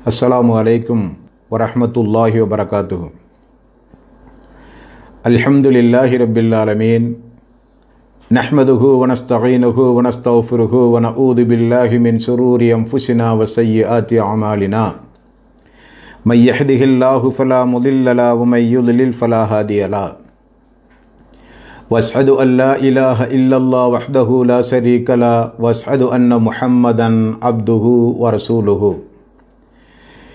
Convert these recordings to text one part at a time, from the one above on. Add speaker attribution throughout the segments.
Speaker 1: السلام عليكم ورحمة الله وبركاته. الحمد لله رب العالمين. نحمده ونستعينه ونستغفره ونعوذ بالله من شرور أنفسنا وسيئات أعمالنا. من يهده الله فلا مضل له ومن يضلل فلا هادي له. وأشهد أن لا إله إلا الله وحده لا شريك له وأشهد أن محمدا عبده ورسوله.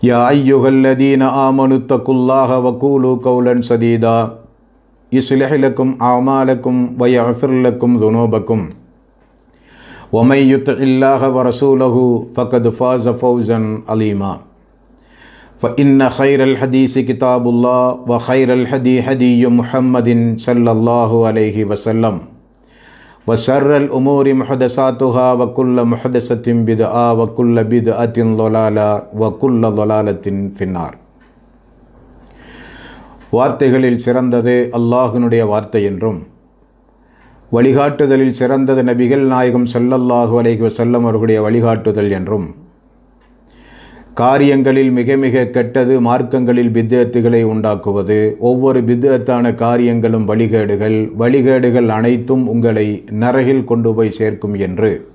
Speaker 1: يا أيها الذين آمنوا اتقوا الله وقولوا قولا سديدا. يصلح لكم أعمالكم ويغفر لكم ذنوبكم. ومن يطع الله ورسوله فقد فاز فوزا عظيما فإن خير الحديث كتاب الله وخير الهدي هدي محمد صلى الله عليه وسلم. وشر الأمور محدثاتها وكل محدثة بدعة وكل بدعة ضلالة وكل ضلالة في النار வார்த்தைகளில் சிறந்தது அல்லாஹினுடைய வார்த்தை என்றும் வழிகாட்டுதலில் சிறந்தது நபிகள் நாயகம் ஸல்லல்லாஹு அலைஹி வஸல்லம் அவர்களுடைய வழிகாட்டுதல் என்றும் காரியங்களில் மிக மிக கெட்டது மார்க்கங்களில் பித்தத்துகளை உண்டாக்குவது. ஒவ்வொரு பித்தத்தான காரியங்களும் வழிகேடுகள். வழிகேடுகள் அனைத்தும் உங்களை நரகில் கொண்டு போய் சேர்க்கும் என்று.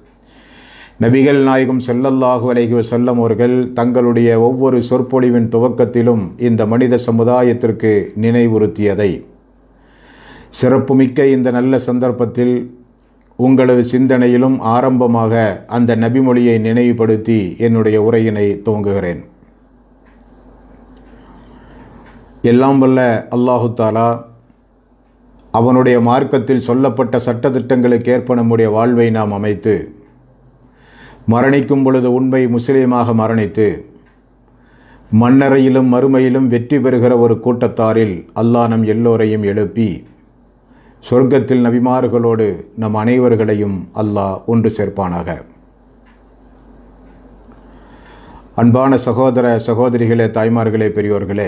Speaker 1: நபிகள் நாயகம் செல்லல்லாஹு அலைகி செல்லம் அவர்கள் தங்களுடைய ஒவ்வொரு சொற்பொழிவின் துவக்கத்திலும் இந்த மனித சமுதாயத்திற்கு நினைவுறுத்தியதை. சிறப்புமிக்க இந்த நல்ல சந்தர்ப்பத்தில் உங்களது சிந்தனையிலும் ஆரம்பமாக அந்த நபிமொழியை நினைவுபடுத்தி என்னுடைய உரையினை துவங்குகிறேன். எல்லாம் வல்ல அல்லாஹு தாலா அவனுடைய மார்க்கத்தில் சொல்லப்பட்ட சட்டத்திட்டங்களுக்கு ஏற்ப நம்முடைய வாழ்வை நாம் அமைத்து மரணிக்கும் பொழுது உண்மை முஸ்லீமாக மரணித்து மண்ணறையிலும் மறுமையிலும் வெற்றி பெறுகிற ஒரு கூட்டத்தாரில் அல்லாஹ் நம் எல்லோரையும் எழுப்பி சொர்க்கத்தில் நபிமார்களோடு நம் அனைவர்களையும் அல்லாஹ் ஒன்று சேர்ப்பானாக. அன்பான சகோதர சகோதரிகளே தாய்மார்களே பெரியோர்களே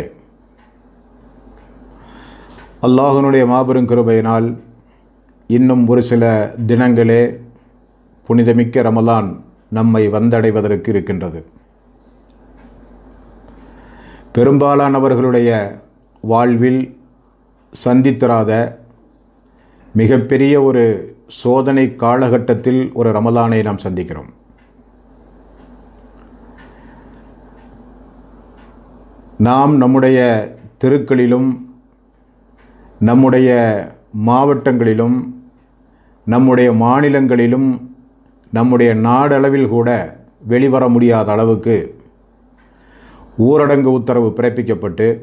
Speaker 1: அல்லாஹனுடைய மாபெரும் கிருபையினால் இன்னும் ஒரு சில தினங்களே புனிதமிக்க ரமலான் நம்மை வந்தடைவதற்கு இருக்கின்றது. பெரும்பாலானவர்களுடைய வாழ்வில் சந்தித்திராத மிகப்பெரிய ஒரு சோதனை காலகட்டத்தில் ஒரு ரமலானை நாம் சந்திக்கிறோம். நாம் நம்முடைய தெருக்களிலும் நம்முடைய மாவட்டங்களிலும் நம்முடைய மாநிலங்களிலும் நம்முடைய நாடளவில் கூட வெளிவர முடியாத அளவுக்கு ஊரடங்கு உத்தரவு பிறப்பிக்கப்பட்டு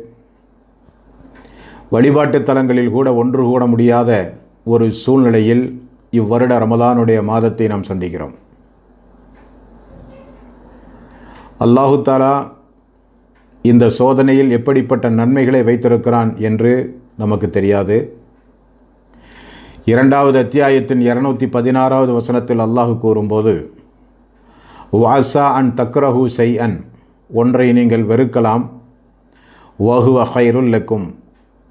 Speaker 1: வழிபாட்டு தலங்களில் கூட ஒன்று கூட முடியாத ஒரு சூழ்நிலையில் இவ்வருட ரமலானுடைய மாதத்தை நாம் சந்திக்கிறோம். அல்லாஹு தாலா இந்த சோதனையில் எப்படிப்பட்ட நன்மைகளை வைத்திருக்கிறான் என்று நமக்கு தெரியாது. இரண்டாவது அத்தியாயத்தின் இரநூத்தி பதினாறாவது வசனத்தில் அல்லாஹு கூறும்போது வாசா அன் தக்ரஹு செய் அன் ஒன்றை நீங்கள் வெறுக்கலாம். வஹு அஹைருல்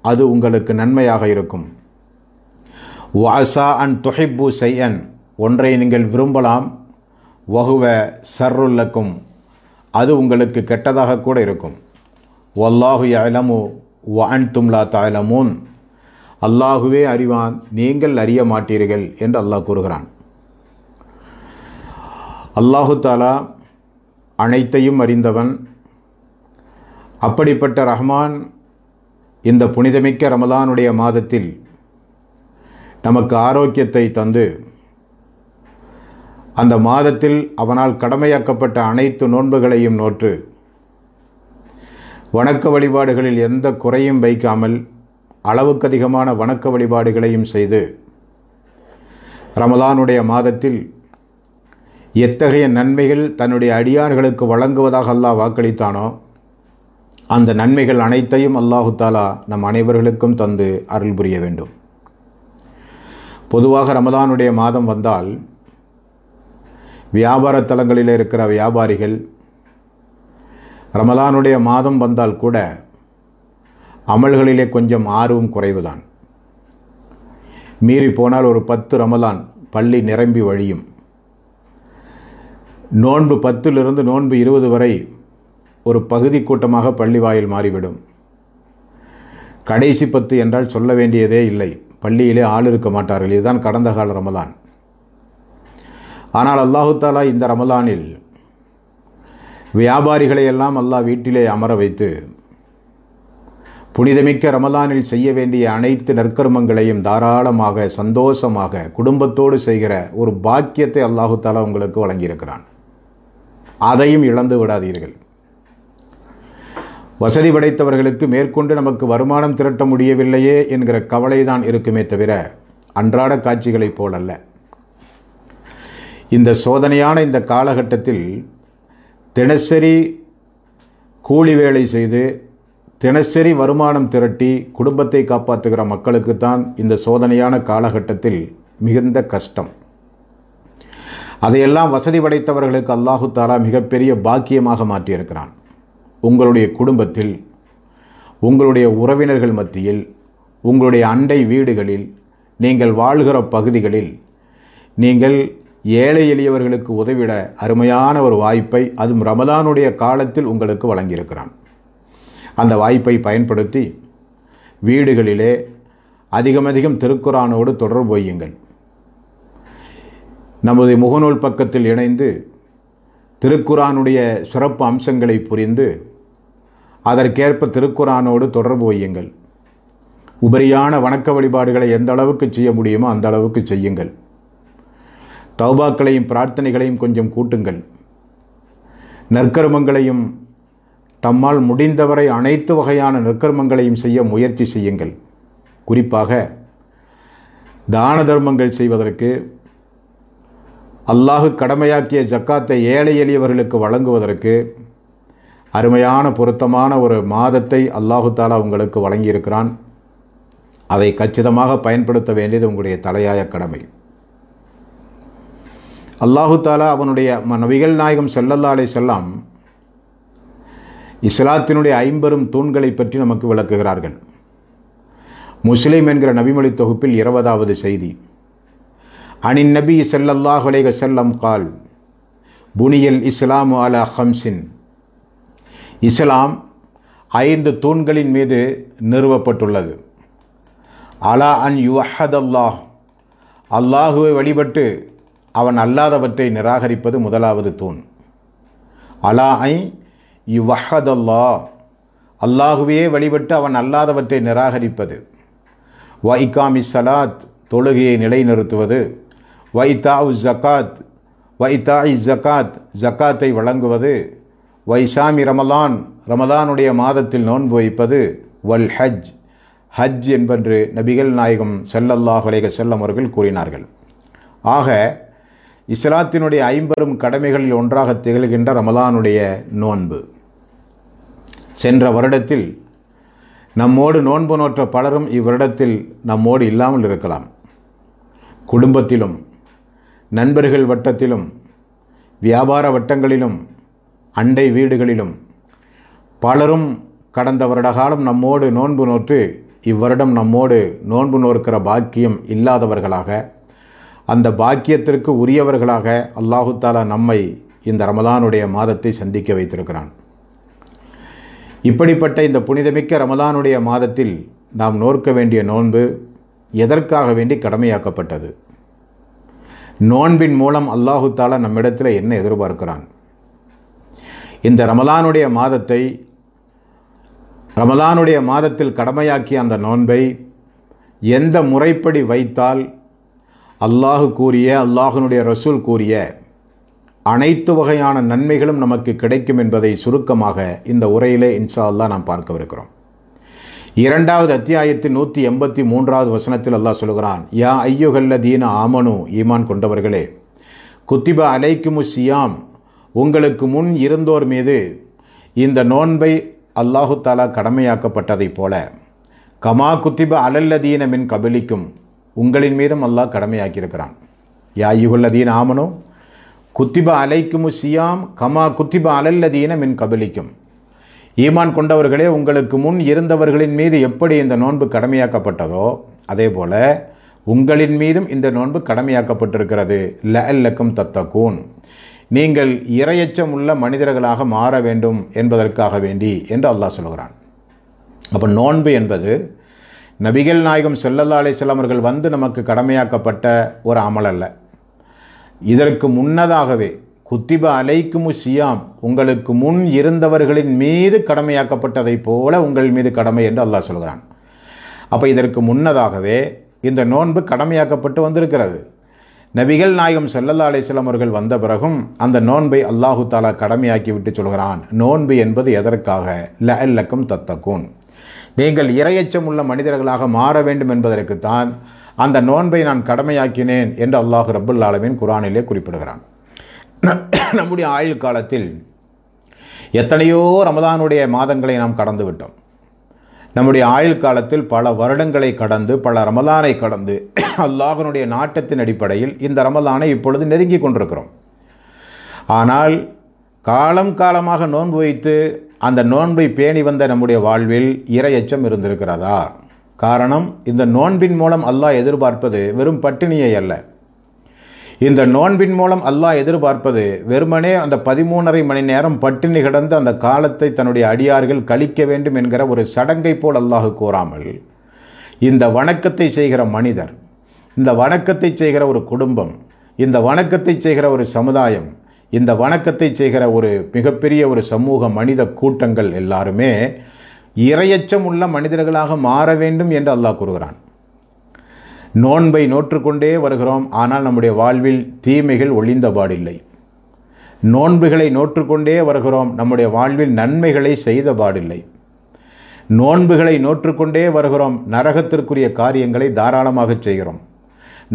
Speaker 1: அது உங்களுக்கு நன்மையாக இருக்கும். வாசா அன் துஹிப்பு செய்யன் ஒன்றை நீங்கள் விரும்பலாம் வகுவ சர்ருல்லக்கும் அது உங்களுக்கு கெட்டதாக கூட இருக்கும். வல்லாஹு அலமு வான் தும்லா தாயலமூன் அல்லாஹுவே அறிவான் நீங்கள் அறிய மாட்டீர்கள் என்று அல்லாஹ் கூறுகிறான். அல்லாஹு தாலா அனைத்தையும் அறிந்தவன். அப்படிப்பட்ட ரஹ்மான் இந்த புனிதமிக்க ரமலானுடைய மாதத்தில் நமக்கு ஆரோக்கியத்தை தந்து அந்த மாதத்தில் அவனால் கடமையாக்கப்பட்ட அனைத்து நோன்புகளையும் நோற்று வணக்க வழிபாடுகளில் எந்த குறையும் வைக்காமல் அளவுக்கு அதிகமான வணக்க வழிபாடுகளையும் செய்து ரமலானுடைய மாதத்தில் எத்தகைய நன்மைகள் தன்னுடைய அடியார்களுக்கு வழங்குவதாக அல்லாஹ் வாக்களித்தானோ அந்த நன்மைகள் அனைத்தையும் அல்லாஹு தாலா நம் அனைவர்களுக்கும் தந்து அருள் புரிய வேண்டும். பொதுவாக ரமதானுடைய மாதம் வந்தால் வியாபார தலங்களில் இருக்கிற வியாபாரிகள் ரமலானுடைய மாதம் வந்தால் கூட அமல்களிலே கொஞ்சம் ஆர்வம் குறைவுதான். மீறி போனால் ஒரு பத்து ரமலான் பள்ளி நிரம்பி வழியும். நோன்பு பத்திலிருந்து நோன்பு இருபது வரை ஒரு பகுதி கூட்டமாக பள்ளி வாயில் மாறிவிடும். கடைசி பத்து என்றால் சொல்ல வேண்டியதே இல்லை. பள்ளியிலே ஆள் இருக்க மாட்டார்கள். இதுதான் கடந்த கால ரமலான். ஆனால் அல்லாஹு தாலா இந்த ரமலானில் வியாபாரிகளை எல்லாம் அல்லாஹ் வீட்டிலே அமர வைத்து புனிதமிக்க ரமலானில் செய்ய வேண்டிய அனைத்து நற்கர்மங்களையும் தாராளமாக சந்தோஷமாக குடும்பத்தோடு செய்கிற ஒரு பாக்கியத்தை அல்லாஹு தாலா உங்களுக்கு வழங்கியிருக்கிறான். அதையும் இழந்து விடாதீர்கள். வசதி படைத்தவர்களுக்கு மேற்கொண்டு நமக்கு வருமானம் திரட்ட முடியவில்லையே என்கிற கவலைதான் இருக்குமே தவிர அன்றாட காட்சிகளைப் போலல்ல. இந்த சோதனையான இந்த காலகட்டத்தில் தினசரி கூலி வேலை செய்து தினசரி வருமானம் திரட்டி குடும்பத்தை காப்பாற்றுகிற மக்களுக்குத்தான் இந்த சோதனையான காலகட்டத்தில் மிகுந்த கஷ்டம். அதையெல்லாம் வசதி படைத்தவர்களுக்கு அல்லாஹு தாலா மிகப்பெரிய பாக்கியமாக மாற்றியிருக்கிறான். உங்களுடைய குடும்பத்தில் உங்களுடைய உறவினர்கள் மத்தியில் உங்களுடைய அண்டை வீடுகளில் நீங்கள் வாழ்கிற பகுதிகளில் நீங்கள் ஏழை எளியவர்களுக்கு உதவிட அருமையான ஒரு வாய்ப்பை அதுவும் ரமதானுடைய காலத்தில் உங்களுக்கு வழங்கியிருக்கிறான். அந்த வாய்ப்பை பயன்படுத்தி வீடுகளிலே அதிகம் அதிகம் திருக்குறானோடு தொடர்பு வையுங்கள். நமது முகநூல் பக்கத்தில் இணைந்து திருக்குறானுடைய சிறப்பு அம்சங்களை புரிந்து அதற்கேற்ப திருக்குறானோடு தொடர்பு வையுங்கள். உபரியான வணக்க வழிபாடுகளை எந்த அளவுக்கு செய்ய முடியுமோ அந்த அளவுக்கு செய்யுங்கள். தௌபாக்களையும் பிரார்த்தனைகளையும் கொஞ்சம் கூட்டுங்கள். நற்கர்மங்களையும் தம்மால் முடிந்தவரை அனைத்து வகையான நற்கர்மங்களையும் செய்ய முயற்சி செய்யுங்கள். குறிப்பாக தான தர்மங்கள் செய்வதற்கு அல்லாஹு கடமையாக்கிய ஜக்காத்தை ஏழை எளியவர்களுக்கு வழங்குவதற்கு அருமையான பொருத்தமான ஒரு மாதத்தை அல்லாஹு தாலா உங்களுக்கு வழங்கியிருக்கிறான். அதை கச்சிதமாக பயன்படுத்த வேண்டியது உங்களுடைய தலையாய கடமை. அல்லாஹு தாலா அவனுடைய நபிகள் நாயகம் செல்லல்லா அலை செல்லாம் இஸ்லாத்தினுடைய ஐம்பெரும் தூண்களை பற்றி நமக்கு விளக்குகிறார்கள். முஸ்லீம் என்கிற நபிமொழி தொகுப்பில் இருபதாவது செய்தி. அனின் நபி செல்லல்லாஹ் அலைக செல்லம் கால் புனியல் இஸ்லாமு அலா ஹம்சின் இஸ்லாம் ஐந்து தூண்களின் மீது நிறுவப்பட்டுள்ளது. அலா அன் யு அல்லாஹ் அல்லாஹுவை வழிபட்டு அவன் அல்லாதவற்றை நிராகரிப்பது முதலாவது தூண். அலா ஐ யு அல்லாஹ் அல்லாஹுவையே வழிபட்டு அவன் அல்லாதவற்றை நிராகரிப்பது. வ இக்காமி சலாத் தொழுகையை நிலைநிறுத்துவது. வைத்தாவு ஜக்காத் வைத்தாய் ஜக்காத் ஜக்காத்தை வழங்குவது. வைசாமி ரமலான் ரமலானுடைய மாதத்தில் நோன்பு வைப்பது வல் ஹஜ். ஹஜ் என்பன்று நபிகள் நாயகம் செல்லல்லாஹ் அலைக செல்லம் அவர்கள் கூறினார்கள். ஆக இஸ்லாத்தினுடைய ஐம்பெரும் கடமைகளில் ஒன்றாக திகழ்கின்ற ரமலானுடைய நோன்பு. சென்ற வருடத்தில் நம்மோடு நோன்பு நோற்ற பலரும் இவ்வருடத்தில் நம்மோடு இல்லாமல் இருக்கலாம். குடும்பத்திலும் நண்பர்கள் வட்டத்திலும் வியாபார வட்டங்களிலும் அண்டை வீடுகளிலும். பலரும் கடந்த வருட காலம் நம்மோடு நோன்பு நோற்று இவ்வருடம் நம்மோடு நோன்பு நோக்கிற பாக்கியம் இல்லாதவர்களாக அந்த பாக்கியத்திற்கு உரியவர்களாக அல்லாஹு தாலா நம்மை இந்த ரமலானுடைய மாதத்தை சந்திக்க வைத்திருக்கிறான். இப்படிப்பட்ட இந்த புனிதமிக்க ரமலானுடைய மாதத்தில் நாம் நோற்க வேண்டிய நோன்பு எதற்காக வேண்டி கடமையாக்கப்பட்டது? நோன்பின் மூலம் அல்லாஹு தாலா நம்மிடத்தில் என்ன எதிர்பார்க்கிறான்? இந்த ரமலானுடைய மாதத்தை ரமலானுடைய மாதத்தில் கடமையாக்கிய அந்த நோன்பை எந்த முறைப்படி வைத்தால் அல்லாஹு கூறிய அல்லாஹனுடைய ரசூல் கூறிய அனைத்து வகையான நன்மைகளும் நமக்கு கிடைக்கும் என்பதை சுருக்கமாக இந்த உரையிலே இன்ஷா அல்லா நாம் பார்க்கவிருக்கிறோம். இரண்டாவது அத்தியாயத்தின் நூற்றி எண்பத்தி மூன்றாவது வசனத்தில் அல்லாஹ் சொல்கிறான் யா ஐயோகல்ல தீன ஆமனு ஈமான் கொண்டவர்களே குத்திபா அலைக்குமு சியாம் உங்களுக்கு முன் இருந்தோர் மீது இந்த நோன்பை அல்லாஹு தாலா கடமையாக்கப்பட்டதைப் போல கமா குத்திப அலல்லதீன மின் கபலிக்கும் உங்களின் மீதும் அல்லாஹ் கடமையாக்கியிருக்கிறான். யாயுகுல்லதீன் ஆமனோ குத்திப அலைக்குமு சியாம் கமா குத்திப அலல்லதீன மின் கபலிக்கும். ஈமான் கொண்டவர்களே உங்களுக்கு முன் இருந்தவர்களின் மீது எப்படி இந்த நோன்பு கடமையாக்கப்பட்டதோ அதே போல உங்களின் மீதும் இந்த நோன்பு கடமையாக்கப்பட்டிருக்கிறது. லஅல்லக்கும் தத்தகூன். நீங்கள் இரையச்சம் உள்ள மனிதர்களாக மாற வேண்டும் என்பதற்காக வேண்டி என்று அல்லாஹ் சொல்கிறான் அப்போ நோன்பு என்பது நபிகள் நாயகம் செல்லல்லா அலிஸ்லாம் அவர்கள் வந்து நமக்கு கடமையாக்கப்பட்ட ஒரு அமல் அல்ல. இதற்கு முன்னதாகவே குத்திப அலைக்குமு சியாம் உங்களுக்கு முன் இருந்தவர்களின் மீது கடமையாக்கப்பட்டதைப் போல உங்கள் மீது கடமை என்று அல்லாஹ் சொல்கிறான் அப்போ இதற்கு முன்னதாகவே இந்த நோன்பு கடமையாக்கப்பட்டு வந்திருக்கிறது. நபிகள் நாயகம் செல்லல்லா அலிஸ்லாம் அவர்கள் வந்த பிறகும் அந்த நோன்பை அல்லாஹு தாலா கடமையாக்கி விட்டு சொல்கிறான். நோன்பு என்பது எதற்காக? ல லக்கும் தத்தக்கூன் நீங்கள் இரையச்சம் உள்ள மனிதர்களாக மாற வேண்டும் என்பதற்குத்தான் அந்த நோன்பை நான் கடமையாக்கினேன் என்று அல்லாஹ் ரபுல் ஆலமின் குரானிலே குறிப்பிடுகிறான். நம்முடைய ஆயுள் காலத்தில் எத்தனையோ ரமதானுடைய மாதங்களை நாம் கடந்து விட்டோம். நம்முடைய ஆயுள் காலத்தில் பல வருடங்களை கடந்து பல ரமலானை கடந்து அல்லாஹனுடைய நாட்டத்தின் அடிப்படையில் இந்த ரமலானை இப்பொழுது நெருங்கி கொண்டிருக்கிறோம். ஆனால் காலம் காலமாக நோன்பு வைத்து அந்த நோன்பை பேணி வந்த நம்முடைய வாழ்வில் இரையச்சம் இருந்திருக்கிறதா? காரணம் இந்த நோன்பின் மூலம் அல்லாஹ் எதிர்பார்ப்பது வெறும் பட்டினியை அல்ல. இந்த நோன்பின் மூலம் அல்லாஹ் எதிர்பார்ப்பது வெறுமனே அந்த பதிமூணரை மணி நேரம் பட்டினி கிடந்து அந்த காலத்தை தன்னுடைய அடியார்கள் கழிக்க வேண்டும் என்கிற ஒரு சடங்கை போல் அல்லாஹ் கூறாமல் இந்த வணக்கத்தை செய்கிற மனிதர் இந்த வணக்கத்தை செய்கிற ஒரு குடும்பம் இந்த வணக்கத்தை செய்கிற ஒரு சமுதாயம் இந்த வணக்கத்தை செய்கிற ஒரு மிகப்பெரிய ஒரு சமூக மனித கூட்டங்கள் எல்லாருமே இரையச்சம் உள்ள மனிதர்களாக மாற வேண்டும் என்று அல்லாஹ் கூறுகிறான். நோன்பை நோற்றுக்கொண்டே வருகிறோம். ஆனால் நம்முடைய வாழ்வில் தீமைகள் ஒளிந்தபாடில்லை. நோன்புகளை நோற்றுக்கொண்டே வருகிறோம். நம்முடைய வாழ்வில் நன்மைகளை செய்த பாடில்லை நோன்புகளை நோற்றுக்கொண்டே வருகிறோம். நரகத்திற்குரிய காரியங்களை தாராளமாக செய்கிறோம்.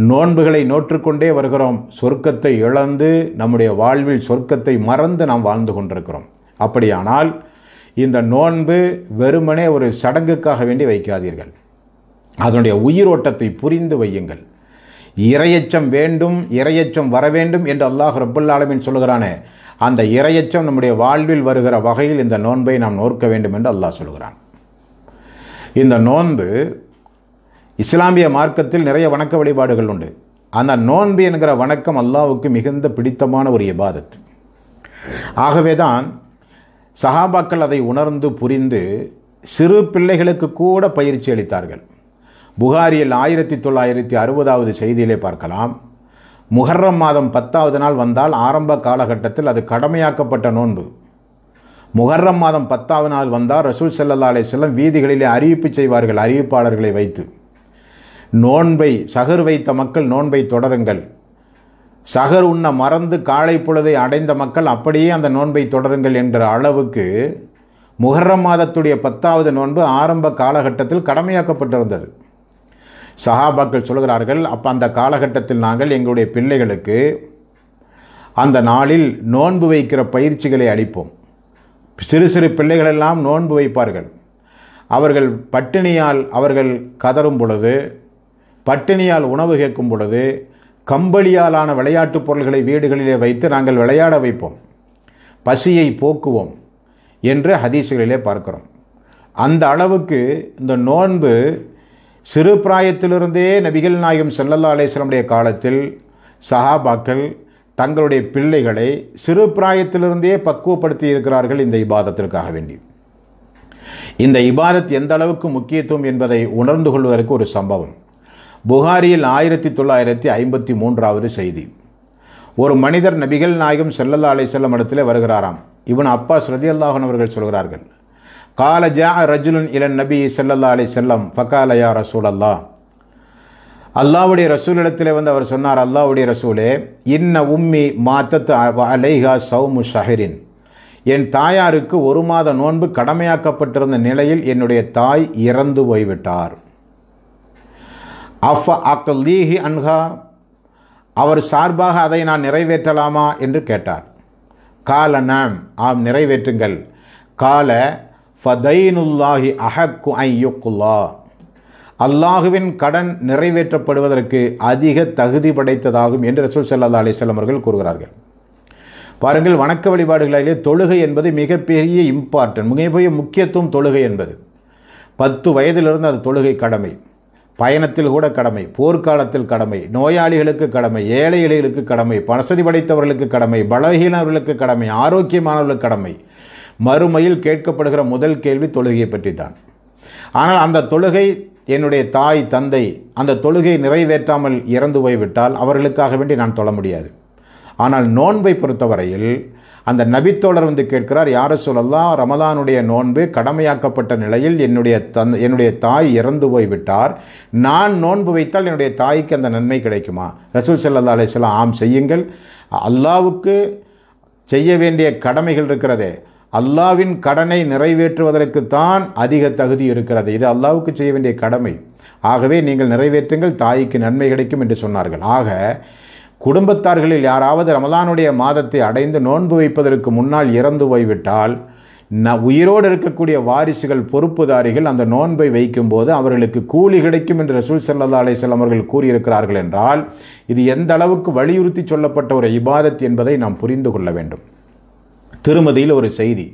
Speaker 1: நோன்புகளை நோற்றுக்கொண்டே வருகிறோம். சொர்க்கத்தை இழந்து நம்முடைய வாழ்வில் சொர்க்கத்தை மறந்து நாம் வாழ்ந்து கொண்டிருக்கிறோம். அப்படியானால் இந்த நோன்பு வெறுமனே ஒரு சடங்குக்காக வேண்டி வைக்காதீர்கள். அதனுடைய உயிரோட்டத்தை புரிந்து வையுங்கள். இரையச்சம் வேண்டும் இரையச்சம் வர வேண்டும் என்று அல்லாஹ் ரபுல்லாலமின் சொல்கிறானே அந்த இரையச்சம் நம்முடைய வாழ்வில் வருகிற வகையில் இந்த நோன்பை நாம் நோக்க வேண்டும் என்று அல்லாஹ் சொல்கிறான் இந்த நோன்பு இஸ்லாமிய மார்க்கத்தில் நிறைய வணக்க வழிபாடுகள் உண்டு. அந்த நோன்பு என்கிற வணக்கம் அல்லாவுக்கு மிகுந்த பிடித்தமான ஒரு இபாதத். ஆகவே தான் சஹாபாக்கள் அதை உணர்ந்து புரிந்து சிறு பிள்ளைகளுக்கு கூட பயிற்சி அளித்தார்கள். புகாரியில் ஆயிரத்தி தொள்ளாயிரத்தி அறுபதாவது செய்தியிலே பார்க்கலாம். முஹர்ரம் மாதம் பத்தாவது நாள் வந்தால் ஆரம்ப காலகட்டத்தில் அது கடமையாக்கப்பட்ட நோன்பு. முஹர்ரம் மாதம் பத்தாவது நாள் வந்தால் ரசூல் செல்லல்லா செல்லம் வீதிகளிலே அறிவிப்பு செய்வார்கள் அறிவிப்பாளர்களை வைத்து. நோன்பை சகர் வைத்த மக்கள் நோன்பை தொடருங்கள். சகர் உண்ண மறந்து காலை பொழுதை அடைந்த மக்கள் அப்படியே அந்த நோன்பை தொடருங்கள் என்ற அளவுக்கு முஹர்ரம் மாதத்துடைய பத்தாவது நோன்பு ஆரம்ப காலகட்டத்தில் கடமையாக்கப்பட்டிருந்தது. சஹாபாக்கள் சொல்கிறார்கள் அப்போ அந்த காலகட்டத்தில் நாங்கள் எங்களுடைய பிள்ளைகளுக்கு அந்த நாளில் நோன்பு வைக்கிற பயிற்சிகளை அளிப்போம். சிறு சிறு பிள்ளைகளெல்லாம் நோன்பு வைப்பார்கள். அவர்கள் பட்டினியால் அவர்கள் கதறும் பொழுது பட்டினியால் உணவு கேட்கும் பொழுது கம்பளியாலான விளையாட்டுப் பொருள்களை வீடுகளிலே வைத்து நாங்கள் விளையாட வைப்போம். பசியை போக்குவோம் என்று ஹதீசுகளிலே பார்க்கிறோம். அந்த அளவுக்கு இந்த நோன்பு சிறு பிராயத்திலிருந்தே நபிகள் நாயகம் செல்லல்லா அலேஸ்வரமுடைய காலத்தில் சஹாபாக்கள் தங்களுடைய பிள்ளைகளை சிறு பிராயத்திலிருந்தே பக்குவப்படுத்தி இருக்கிறார்கள் இந்த இபாதத்திற்காக வேண்டி. இந்த இபாதத் எந்த அளவுக்கு முக்கியத்துவம் என்பதை உணர்ந்து கொள்வதற்கு ஒரு சம்பவம். புகாரியில் ஆயிரத்தி தொள்ளாயிரத்தி ஐம்பத்தி மூன்றாவது செய்தி. ஒரு மனிதர் நபிகள் நாயகம் செல்லல்லா அலை செல்லம் இடத்திலே வருகிறாராம். இவன் அப்பா ஸ்ரதி அல்லாஹன் அவர்கள் சொல்கிறார்கள் கால ஜா ரஜுலுன் இளன் நபி செல்லல்லா அலி செல்லம் ஃபக்காலயா ரசூல் அல்லா அல்லாவுடைய ரசூலிடத்தில் வந்து அவர் சொன்னார் அல்லாவுடைய ரசூலே இன்ன உம்மி மாத்தத்து அலைஹா சவுமு ஷஹரின். என் தாயாருக்கு ஒரு மாத நோன்பு கடமையாக்கப்பட்டிருந்த நிலையில் என்னுடைய தாய் இறந்து போய்விட்டார். அஃப அக்கலீஹி அன்ஹா அவர் சார்பாக அதை நான் நிறைவேற்றலாமா? என்று கேட்டார். கால நாம் ஆம் நிறைவேற்றுங்கள். கால ஃபதைனுல்லாஹி அஹக்கு ஐயுக்குல்லா அல்லாஹுவின் கடன் நிறைவேற்றப்படுவதற்கு அதிக தகுதி படைத்ததாகும் என்று ரசூல் சல்லா அலிஸ்லாம் அவர்கள் கூறுகிறார்கள். பாருங்கள் வணக்க வழிபாடுகளிலே தொழுகை என்பது மிகப்பெரிய இம்பார்ட்டன்ட் மிகப்பெரிய முக்கியத்துவம் தொழுகை என்பது. பத்து வயதிலிருந்து அது தொழுகை கடமை. பயணத்தில் கூட கடமை போர்க்காலத்தில் கடமை நோயாளிகளுக்கு கடமை ஏழை எளிகளுக்கு கடமை வசதி படைத்தவர்களுக்கு கடமை பலகீனவர்களுக்கு கடமை ஆரோக்கியமானவர்களுக்கு கடமை மறுமையில் கேட்கப்படுகிற முதல் கேள்வி தொழுகையை பற்றி தான் ஆனால் அந்த தொழுகை என்னுடைய தாய் தந்தை அந்த தொழுகை நிறைவேற்றாமல் இறந்து போய்விட்டால் அவர்களுக்காக வேண்டி நான் தொழ முடியாது. ஆனால் நோன்பை பொறுத்தவரையில் அந்த நபித்தோழர் வந்து கேட்கிறார் யார சொல்லலாம் ரமதானுடைய நோன்பு கடமையாக்கப்பட்ட நிலையில் என்னுடைய தன் என்னுடைய தாய் இறந்து போய்விட்டார். நான் நோன்பு வைத்தால் என்னுடைய தாய்க்கு அந்த நன்மை கிடைக்குமா? ரசூல் சல்லா அலிஸ்லாம் ஆம் செய்யுங்கள். அல்லாவுக்கு செய்ய வேண்டிய கடமைகள் இருக்கிறதே. அல்லாவின் கடனை நிறைவேற்றுவதற்குத்தான் அதிக தகுதி இருக்கிறது. இது அல்லாவுக்கு செய்ய வேண்டிய கடமை. ஆகவே நீங்கள் நிறைவேற்றுங்கள் தாய்க்கு நன்மை கிடைக்கும் என்று சொன்னார்கள். ஆக குடும்பத்தார்களில் யாராவது ரமலானுடைய மாதத்தை அடைந்து நோன்பு வைப்பதற்கு முன்னால் இறந்து போய்விட்டால் ந உயிரோடு இருக்கக்கூடிய வாரிசுகள் பொறுப்புதாரிகள் அந்த நோன்பை வைக்கும்போது அவர்களுக்கு கூலி கிடைக்கும் என்று ரசூல் சல்லா அலிஸ்லாம் அவர்கள் கூறியிருக்கிறார்கள் என்றால் இது எந்த அளவுக்கு வலியுறுத்தி சொல்லப்பட்ட ஒரு இபாதத் என்பதை நாம் புரிந்து கொள்ள வேண்டும். திருமதியில் ஒரு செய்தி.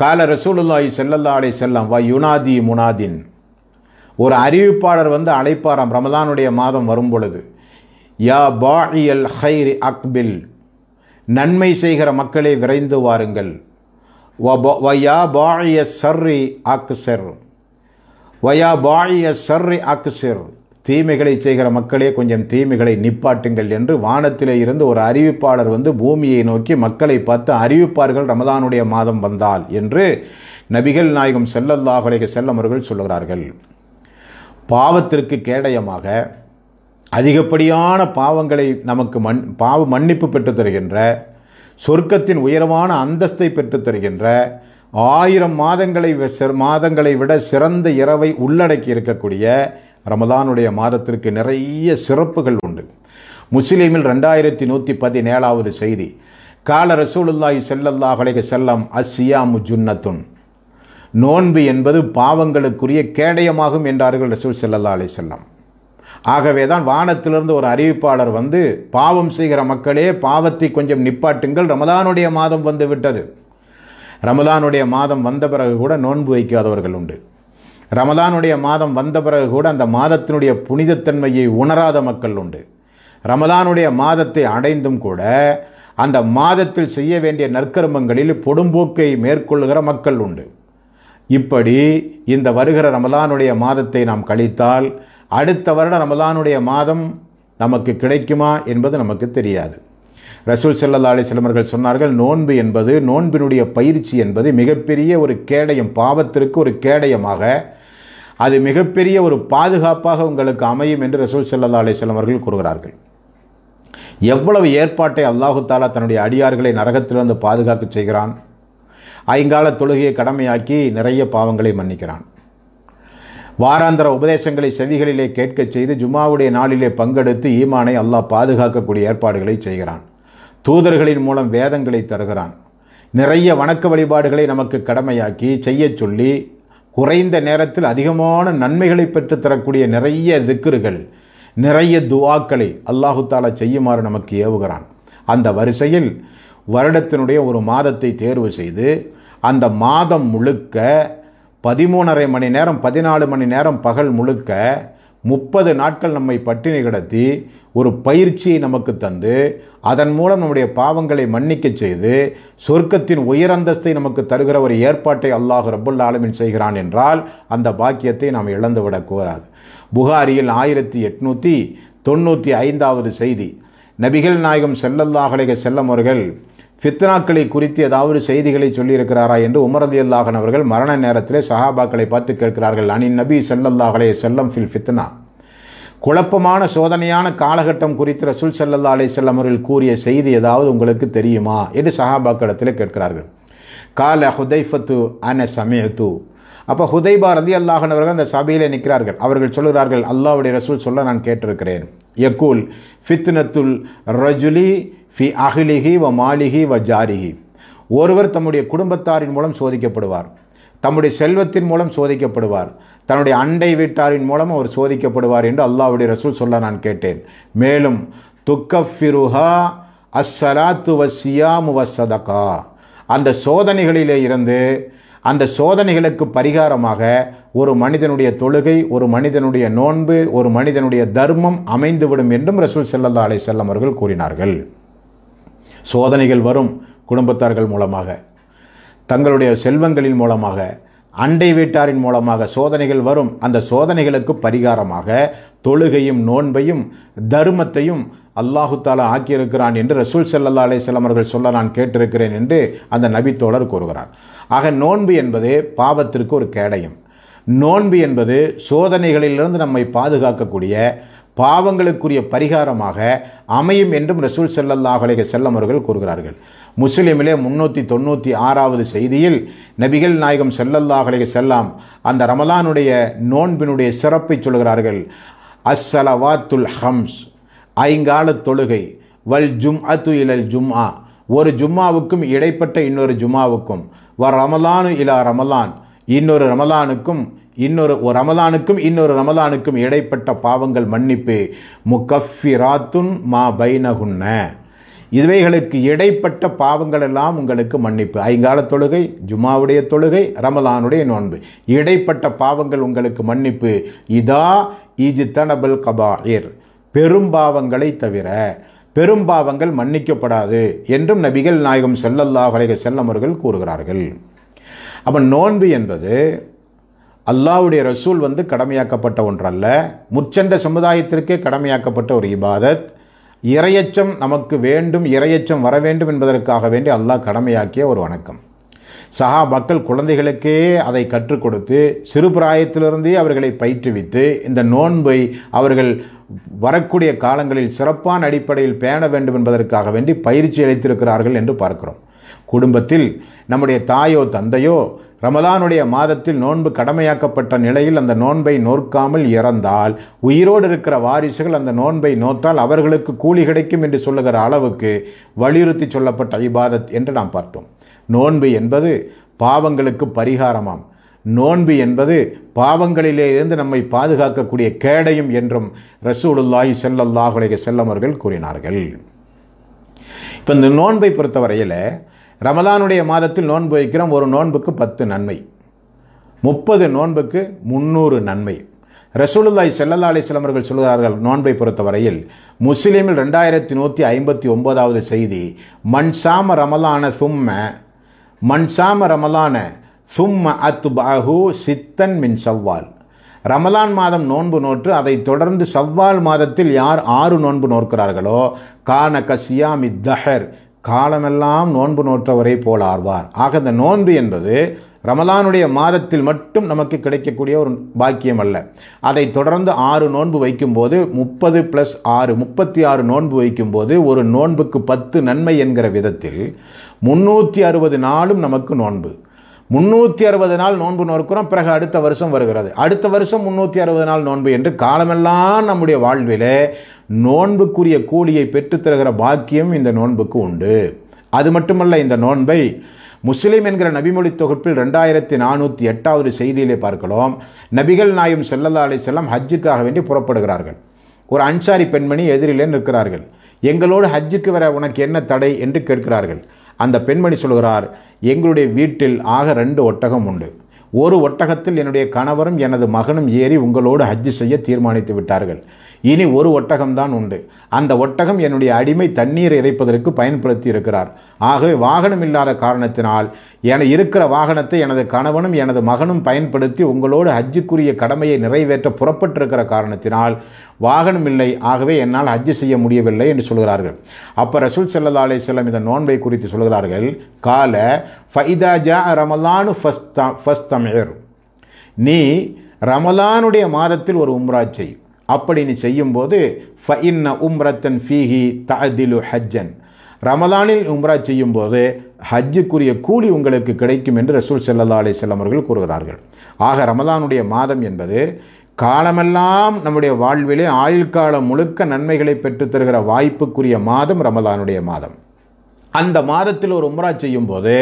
Speaker 1: கால ரசூலுல்லாஹி செல்லல்லா அலை செல்லம் வா யுனாதி முனாதின். ஒரு அறிவிப்பாளர் வந்து அழைப்பாராம் ரமதானுடைய மாதம் வரும் பொழுது. யா பாஇயல் ஹைரி அக்பில் நன்மை செய்கிற மக்களை விரைந்து வாருங்கள். வயா பாஇய சர்ரி அக்சர் வயா பாஇய சர்ரி அக்சர் தீமைகளை செய்கிற மக்களே கொஞ்சம் தீமைகளை நிப்பாட்டுங்கள் என்று வானத்திலே இருந்து ஒரு அறிவிப்பாளர் வந்து பூமியை நோக்கி மக்களை பார்த்து அறிவிப்பார்கள் ரமதானுடைய மாதம் வந்தால் என்று நபிகள் நாயகம் செல்லல்லாஹுலேக செல்லம் அவர்கள் சொல்கிறார்கள் பாவத்திற்கு கேடயமாக அதிகப்படியான பாவங்களை நமக்கு மண் பாவ மன்னிப்பு பெற்றுத் தருகின்ற சொர்க்கத்தின் உயரமான அந்தஸ்தை பெற்றுத் தருகின்ற ஆயிரம் மாதங்களை மாதங்களை விட சிறந்த இரவை உள்ளடக்கி இருக்கக்கூடிய ரமதானுடைய மாதத்திற்கு நிறைய சிறப்புகள் உண்டு. முஸ்லீமில் ரெண்டாயிரத்தி நூற்றி பதினேழாவது செய்தி கால ரசூலுல்லாஹி செல்லல்லாஹ் அலைக செல்லம் அஸ்ஸியாமு ஜுன்னத்துன். நோன்பு என்பது பாவங்களுக்குரிய கேடயமாகும் என்றார்கள் ரசூல் செல்லல்லா அலை செல்லம் ஆகவே தான் வானத்திலிருந்து ஒரு அறிவிப்பாளர் வந்து பாவம் செய்கிற மக்களே பாவத்தை கொஞ்சம் நிப்பாட்டுங்கள் ரமதானுடைய மாதம் வந்து விட்டது. ரமதானுடைய மாதம் வந்த பிறகு கூட நோன்பு வைக்காதவர்கள் உண்டு. ரமதானுடைய மாதம் வந்த பிறகு கூட அந்த மாதத்தினுடைய புனிதத்தன்மையை உணராத மக்கள் உண்டு. ரமதானுடைய மாதத்தை அடைந்தும் கூட அந்த மாதத்தில் செய்ய வேண்டிய நற்கர்மங்களில் பொடும்போக்கை மேற்கொள்ளுகிற மக்கள் உண்டு. இப்படி இந்த வருகிற ரமலானுடைய மாதத்தை நாம் கழித்தால் அடுத்த வருட ரமலானுடைய மாதம் நமக்கு கிடைக்குமா என்பது நமக்கு தெரியாது. ரசூல் செல்லல்லா அலிஸ்லம் சொன்னார்கள் நோன்பு என்பது நோன்பினுடைய பயிற்சி என்பது மிகப்பெரிய ஒரு கேடயம் பாவத்திற்கு ஒரு கேடயமாக அது மிகப்பெரிய ஒரு பாதுகாப்பாக உங்களுக்கு அமையும் என்று ரசூல் செல்லல்லா அலிஸ்லம் அவர்கள் கூறுகிறார்கள். எவ்வளவு ஏற்பாட்டை அல்லாஹு தாலா தன்னுடைய அடியார்களை நரகத்திலிருந்து பாதுகாக்க செய்கிறான். ஐங்கால தொழுகையை கடமையாக்கி நிறைய பாவங்களை மன்னிக்கிறான். வாராந்திர உபதேசங்களை செவிகளிலே கேட்கச் செய்து ஜுமாவுடைய நாளிலே பங்கெடுத்து ஈமானை அல்லாஹ் பாதுகாக்கக்கூடிய ஏற்பாடுகளை செய்கிறான். தூதர்களின் மூலம் வேதங்களை தருகிறான். நிறைய வணக்க வழிபாடுகளை நமக்கு கடமையாக்கி செய்யச் சொல்லி குறைந்த நேரத்தில் அதிகமான நன்மைகளை பெற்று தரக்கூடிய நிறைய திக்குறுகள் நிறைய துவாக்களை அல்லாஹு தாலா செய்யுமாறு நமக்கு ஏவுகிறான். அந்த வரிசையில் வருடத்தினுடைய ஒரு மாதத்தை தேர்வு செய்து அந்த மாதம் முழுக்க பதிமூணரை மணி நேரம் பதினாலு மணி நேரம் பகல் முழுக்க முப்பது நாட்கள் நம்மை பட்டினி கிடத்தி ஒரு பயிற்சியை நமக்கு தந்து அதன் மூலம் நம்முடைய பாவங்களை மன்னிக்க செய்து சொர்க்கத்தின் உயரந்தஸ்தை நமக்கு தருகிற ஒரு ஏற்பாட்டை அல்லாஹ் ரபுல் ஆலமின் செய்கிறான் என்றால் அந்த பாக்கியத்தை நாம் இழந்துவிடக் கூடாது. புகாரியில் ஆயிரத்தி எட்நூற்றி தொண்ணூற்றி ஐந்தாவது செய்தி. நபிகள் நாயகம் செல்லல்லாஹலைக செல்லம் அவர்கள் ஃபித்னாக்களை குறித்து ஏதாவது செய்திகளை சொல்லியிருக்கிறாரா என்று உமரதி அல்லாஹன் அவர்கள் மரண நேரத்திலே சஹாபாக்களை பார்த்து கேட்கிறார்கள். அனின் நபி செல்லல்லாஹலே செல்லம் ஃபில் ஃபித்னா. குழப்பமான சோதனையான காலகட்டம் குறித்து ரசூல் சல்லல்லா அலே செல்லம் அவர்கள் கூறிய செய்தி ஏதாவது உங்களுக்கு தெரியுமா என்று சஹாபாக்களிடத்தில் கேட்கிறார்கள். கால ஹுதைஃபத்து அன சமயத்து அப்போ ஹுதைபா ரதி அல்லாஹன் அவர்கள் அந்த சபையிலே நிற்கிறார்கள். அவர்கள் சொல்கிறார்கள் அல்லாவுடைய ரசூல் சொல்ல நான் கேட்டிருக்கிறேன். யக்கூல் ஃபித்னத்துல் ரஜுலி ஃபி அகிலிகி வ மாலிகி வ ஜாரிகி ஒருவர் தம்முடைய குடும்பத்தாரின் மூலம் சோதிக்கப்படுவார். தம்முடைய செல்வத்தின் மூலம் சோதிக்கப்படுவார். தன்னுடைய அண்டை வீட்டாரின் மூலம் அவர் சோதிக்கப்படுவார் என்று அல்லாஹ்வுடைய ரசூல் சொல்ல நான் கேட்டேன். மேலும் துக்கஃபிருஹா அஸ்ஸலாத்து வசியாமு வசதகா அந்த சோதனைகளிலே இருந்து அந்த சோதனைகளுக்கு பரிகாரமாக ஒரு மனிதனுடைய தொழுகை ஒரு மனிதனுடைய நோன்பு ஒரு மனிதனுடைய தர்மம் அமைந்துவிடும் என்றும் ரசூல் செல்லல்லா அலை செல்லம் அவர்கள் கூறினார்கள். சோதனைகள் வரும் குடும்பத்தார்கள் மூலமாக. தங்களுடைய செல்வங்களின் மூலமாக அண்டை வீட்டாரின் மூலமாக சோதனைகள் வரும். அந்த சோதனைகளுக்கு பரிகாரமாக தொழுகையும் நோன்பையும் தர்மத்தையும் அல்லாஹு தாலா ஆக்கியிருக்கிறான் என்று ரசூல் செல்லல்லா அலைஹி அவர்கள் சொல்ல நான் கேட்டிருக்கிறேன் என்று அந்த நபித்தோழர் கூறுகிறார். ஆக நோன்பு என்பது பாவத்திற்கு ஒரு கேடயம். நோன்பு என்பது சோதனைகளிலிருந்து நம்மை பாதுகாக்கக்கூடிய பாவங்களுக்குரிய பரிகாரமாக அமையும் என்றும் ரசூல் ஸல்லல்லாஹு அலைஹி அவர்கள் கூறுகிறார்கள். முஸ்லீமிலே முன்னூற்றி தொண்ணூற்றி ஆறாவது செய்தியில் நபிகள் நாயகம் ஸல்லல்லாஹு செல்லாம் அந்த ரமலானுடைய நோன்பினுடைய சிறப்பை சொல்கிறார்கள். அஸ்ஸலவாத்துல் ஹம்ஸ் ஐங்கால தொழுகை வல் ஜும் அத்து இலல் ஜும்ஆ ஒரு ஜும்மாவுக்கும் இடைப்பட்ட இன்னொரு ஜும்மாவுக்கும் வ ரமலானு இலா ரமலான் இன்னொரு ரமலானுக்கும் இன்னொரு ஒரு ரமதானுக்கும் இன்னொரு ரமதானுக்கும் இடைப்பட்ட பாவங்கள் மன்னிப்பு. முகஃபிராத்துன் மா பைனகுன்ன. இவைகளுக்கு இடைப்பட்ட பாவங்கள் எல்லாம் உங்களுக்கு மன்னிப்பு. ஐங்கால தொழுகை ஜுமாவுடைய தொழுகை ரமலானுடைய நோன்பு. இடைப்பட்ட பாவங்கள் உங்களுக்கு மன்னிப்பு. இதா இஜித்தனபல் கபாயிர். பெரும்பாவங்களை தவிர பெரும்பாவங்கள் மன்னிக்கப்படாது என்றும் நபிகள் நாயகம் ஸல்லல்லாஹு செல்லமர்கள் அவர்கள் கூறுகிறார்கள். அப்போ நோன்பு என்பது அல்லாஹ்வுடைய ரசூல் வந்து கடமையாக்கப்பட்ட ஒன்றல்ல. முச்சண்ட சமுதாயத்திற்கே கடமையாக்கப்பட்ட ஒரு இபாதத். இரையச்சம் நமக்கு வேண்டும் இரையச்சம் வர வேண்டும் என்பதற்காக வேண்டி அல்லாஹ் கடமையாக்கிய ஒரு வணக்கம். சஹா மக்கள் குழந்தைகளுக்கே அதை கற்றுக் கொடுத்து சிறு பிராயத்திலிருந்தே அவர்களை பயிற்றுவித்து இந்த நோன்பை அவர்கள் வரக்கூடிய காலங்களில் சிறப்பான அடிப்படையில் பேண வேண்டும் என்பதற்காக வேண்டி பயிற்சி அளித்திருக்கிறார்கள் என்று பார்க்கிறோம். குடும்பத்தில் நம்முடைய தாயோ தந்தையோ ரமலானுடைய மாதத்தில் நோன்பு கடமையாக்கப்பட்ட நிலையில் அந்த நோன்பை நோற்காமல் இறந்தால் உயிரோடு இருக்கிற வாரிசுகள் அந்த நோன்பை நோத்தால் அவர்களுக்கு கூலி கிடைக்கும் என்று சொல்லுகிற அளவுக்கு வலியுறுத்தி சொல்லப்பட்ட இபாதத் என்று நாம் பார்த்தோம். நோன்பு என்பது பாவங்களுக்கு பரிகாரமாம். நோன்பு என்பது பாவங்களிலே இருந்து நம்மை பாதுகாக்கக்கூடிய கேடையும் என்றும் ரசூலுல்லாஹி செல்லல்லாஹுடைய செல்லமர்கள் கூறினார்கள். இப்போ இந்த நோன்பை பொறுத்தவரையில் ரமலானுடைய மாதத்தில் நோன்பு வைக்கிறோம். ஒரு நோன்புக்கு பத்து நன்மை. முப்பது நோன்புக்கு முந்நூறு நன்மை. ரசூலுல்லாய் செல்லல்லா அலிஸ்லாம் அவர்கள் சொல்கிறார்கள் நோன்பை பொறுத்தவரையில் முஸ்லீமில் ரெண்டாயிரத்தி நூற்றி ஐம்பத்தி ஒம்போதாவது செய்தி மண் சாம ரமலான சும்ம மண் சாம ரமலான சும்ம அத் பாஹு சித்தன் மின் சவ்வால். ரமலான் மாதம் நோன்பு நோற்று அதைத் தொடர்ந்து சவ்வால் மாதத்தில் யார் ஆறு நோன்பு நோக்கிறார்களோ கான கசியா மித்தஹர் காலமெல்லாம் நோன்பு நோற்றவரை போல் ஆர்வார். ஆக இந்த நோன்பு என்பது ரமலானுடைய மாதத்தில் மட்டும் நமக்கு கிடைக்கக்கூடிய ஒரு பாக்கியம் அல்ல. அதை தொடர்ந்து ஆறு நோன்பு வைக்கும்போது முப்பது ப்ளஸ் ஆறு முப்பத்தி ஆறு நோன்பு வைக்கும்போது ஒரு நோன்புக்கு பத்து நன்மை என்கிற விதத்தில் முன்னூற்றி அறுபது நாளும் நமக்கு நோன்பு. முந்நூற்றி அறுபது நாள் நோன்பு நோக்கிறோம் பிறகு அடுத்த வருஷம் வருகிறது. அடுத்த வருஷம் முன்னூற்றி அறுபது நாள் நோன்பு என்று காலமெல்லாம் நம்முடைய வாழ்விலே நோன்புக்குரிய கூலியை பெற்றுத்தருகிற பாக்கியம் இந்த நோன்புக்கு உண்டு. அது மட்டுமல்ல இந்த நோன்பை முஸ்லிம் என்கிற நபிமொழி தொகுப்பில் ரெண்டாயிரத்தி நானூற்றி எட்டாவது செய்தியிலே பார்க்கலாம் நபிகள் நாயும் செல்லல்லா அலி செல்லம் ஹஜ்ஜுக்காக வேண்டி புறப்படுகிறார்கள். ஒரு அன்சாரி பெண்மணி எதிரிலே நிற்கிறார்கள். எங்களோடு ஹஜ்ஜுக்கு வர உனக்கு என்ன தடை என்று கேட்கிறார்கள். அந்த பெண்மணி சொல்கிறார் எங்களுடைய வீட்டில் ஆக ரெண்டு ஒட்டகம் உண்டு. ஒரு ஒட்டகத்தில் என்னுடைய கணவரும் எனது மகனும் ஏறி உங்களோடு ஹஜ்ஜு செய்ய தீர்மானித்து விட்டார்கள். இனி ஒரு ஒட்டகம்தான் உண்டு. அந்த ஒட்டகம் என்னுடைய அடிமை தண்ணீர் இறைப்பதற்கு பயன்படுத்தி இருக்கிறார் ஆகவே வாகனம் இல்லாத காரணத்தினால் என இருக்கிற வாகனத்தை எனது கணவனும் எனது மகனும் பயன்படுத்தி உங்களோடு ஹஜ்ஜுக்குரிய கடமையை நிறைவேற்ற புறப்பட்டிருக்கிற காரணத்தினால் வாகனம் இல்லை. ஆகவே என்னால் ஹஜ்ஜு செய்ய முடியவில்லை என்று சொல்கிறார்கள். அப்போ ரசூல் சல்லா செல்லம் இந்த நோன்பை குறித்து சொல்கிறார்கள். கால ஃபைதா ஜா ரமலானு ஃபஸ்தா ஃபஸ்தமிர் நீ ரமலானுடைய மாதத்தில் ஒரு உம்ரா செய். அப்படி நீ செய்யும்போது ஃபஇன்ன உம்ரத்தன் ஃபீஹி தஅதிலு ஹஜ்ஜன் ரமலானில் உம்ரா செய்யும்போது ஹஜ்ஜுக்குரிய கூலி உங்களுக்கு கிடைக்கும் என்று ரசூல் செல்லல்லா அலைஹி அவர்கள் கூறுகிறார்கள். ஆக ரமலானுடைய மாதம் என்பது காலமெல்லாம் நம்முடைய வாழ்விலே ஆயுள் காலம் முழுக்க நன்மைகளை பெற்றுத்தருகிற வாய்ப்புக்குரிய மாதம் ரமலானுடைய மாதம். அந்த மாதத்தில் ஒரு உம்ரா செய்யும் போது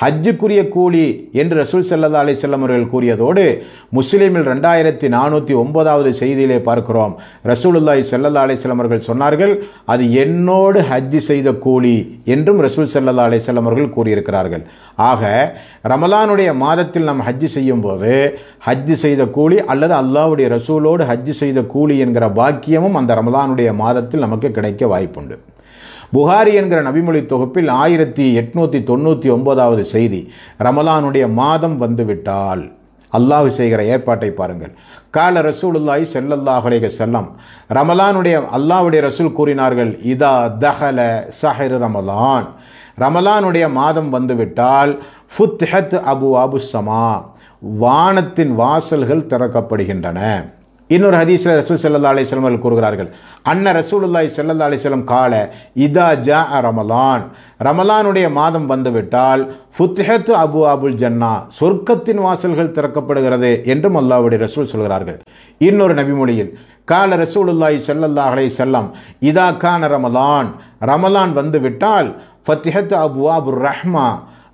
Speaker 1: ஹஜ்ஜுக்குரிய கூலி என்று ரசூல் சல்லா அலி அவர்கள் கூறியதோடு முஸ்லீமில் ரெண்டாயிரத்தி நானூற்றி ஒன்பதாவது செய்தியிலே பார்க்கிறோம். ரசூலுல்லாஹி சல்லல்லா செல்லம் அவர்கள் சொன்னார்கள் அது என்னோடு ஹஜ்ஜு செய்த கூலி என்றும் ரசூல் சல்லா செல்லம் அவர்கள் கூறியிருக்கிறார்கள். ஆக ரமலானுடைய மாதத்தில் நாம் ஹஜ்ஜு செய்யும் போது ஹஜ்ஜு செய்த கூலி அல்லது அல்லாவுடைய ரசூலோடு ஹஜ்ஜு செய்த கூலி என்கிற பாக்கியமும் அந்த ரமலானுடைய மாதத்தில் நமக்கு கிடைக்க வாய்ப்புண்டு. புகாரி என்கிற நபிமொழி தொகுப்பில் ஆயிரத்தி எட்நூற்றி தொண்ணூற்றி ஒன்பதாவது செய்தி ரமலானுடைய மாதம் வந்துவிட்டால். அல்லாஹ் செய்கிற ஏற்பாட்டை பாருங்கள். கால ரசூலுல்லாய் ஸல்லல்லாஹு செல்லம் ரமலானுடைய அல்லாஹ்வுடைய ரசூல் கூறினார்கள் இதா தஹல சஹர் ரமலான். ரமலானுடைய மாதம் வந்துவிட்டால் ஃபுத்ஹத் அபு அபு சமா. வானத்தின் வாசல்கள் திறக்கப்படுகின்றன. இன்னொரு ஹதீஸில் ரசூல் செல்லல்லா அலிஸ்லம் அவர்கள் கூறுகிறார்கள் அன்ன ரசூலுல்லாய் செல்லல்லா அலிஸ்லம் கால இதா ஜா ரமலான். ரமலானுடைய மாதம் வந்துவிட்டால் ஃபுத்ஹத் அபு அபுல் ஜன்னா. சொர்க்கத்தின் வாசல்கள் திறக்கப்படுகிறது என்றும் அல்லாவுடைய ரசூல் சொல்கிறார்கள். இன்னொரு நபிமொழியில் கால ரசூலுல்லாய் செல்லல்லா அலை செல்லம் இதா கான ரமலான். ரமலான் வந்துவிட்டால் ஃபத்திஹத் அபு அபுர் ரஹ்மா.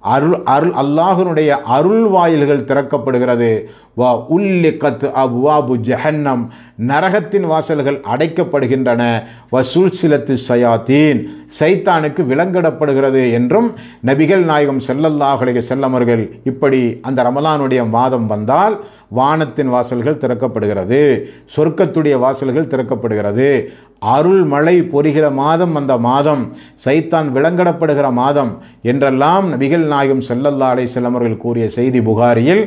Speaker 1: அருள் அருள் அல்லாஹனுடைய அருள் வாயில்கள் திறக்கப்படுகிறது. வா உல்லிகத் அபுவாபு ஜஹன்னம். நரகத்தின் வாசல்கள் அடைக்கப்படுகின்றன. வ சுல்சிலத்து சயாத்தீன் சைத்தானுக்கு விலங்கிடப்படுகிறது என்றும் நபிகள் நாயகம் செல்லல்லாஹுடைய செல்லமர்கள் இப்படி அந்த ரமலானுடைய மாதம் வந்தால் வானத்தின் வாசல்கள் திறக்கப்படுகிறது. சொர்க்கத்துடைய வாசல்கள் திறக்கப்படுகிறது. அருள் மழை பொறுகிற மாதம் அந்த மாதம் சைத்தான் விளங்கடப்படுகிற மாதம் என்றெல்லாம் நபிகள் நாயகம் செல்லல்லா அலை செல்லமர்கள் கூறிய செய்தி புகாரியில்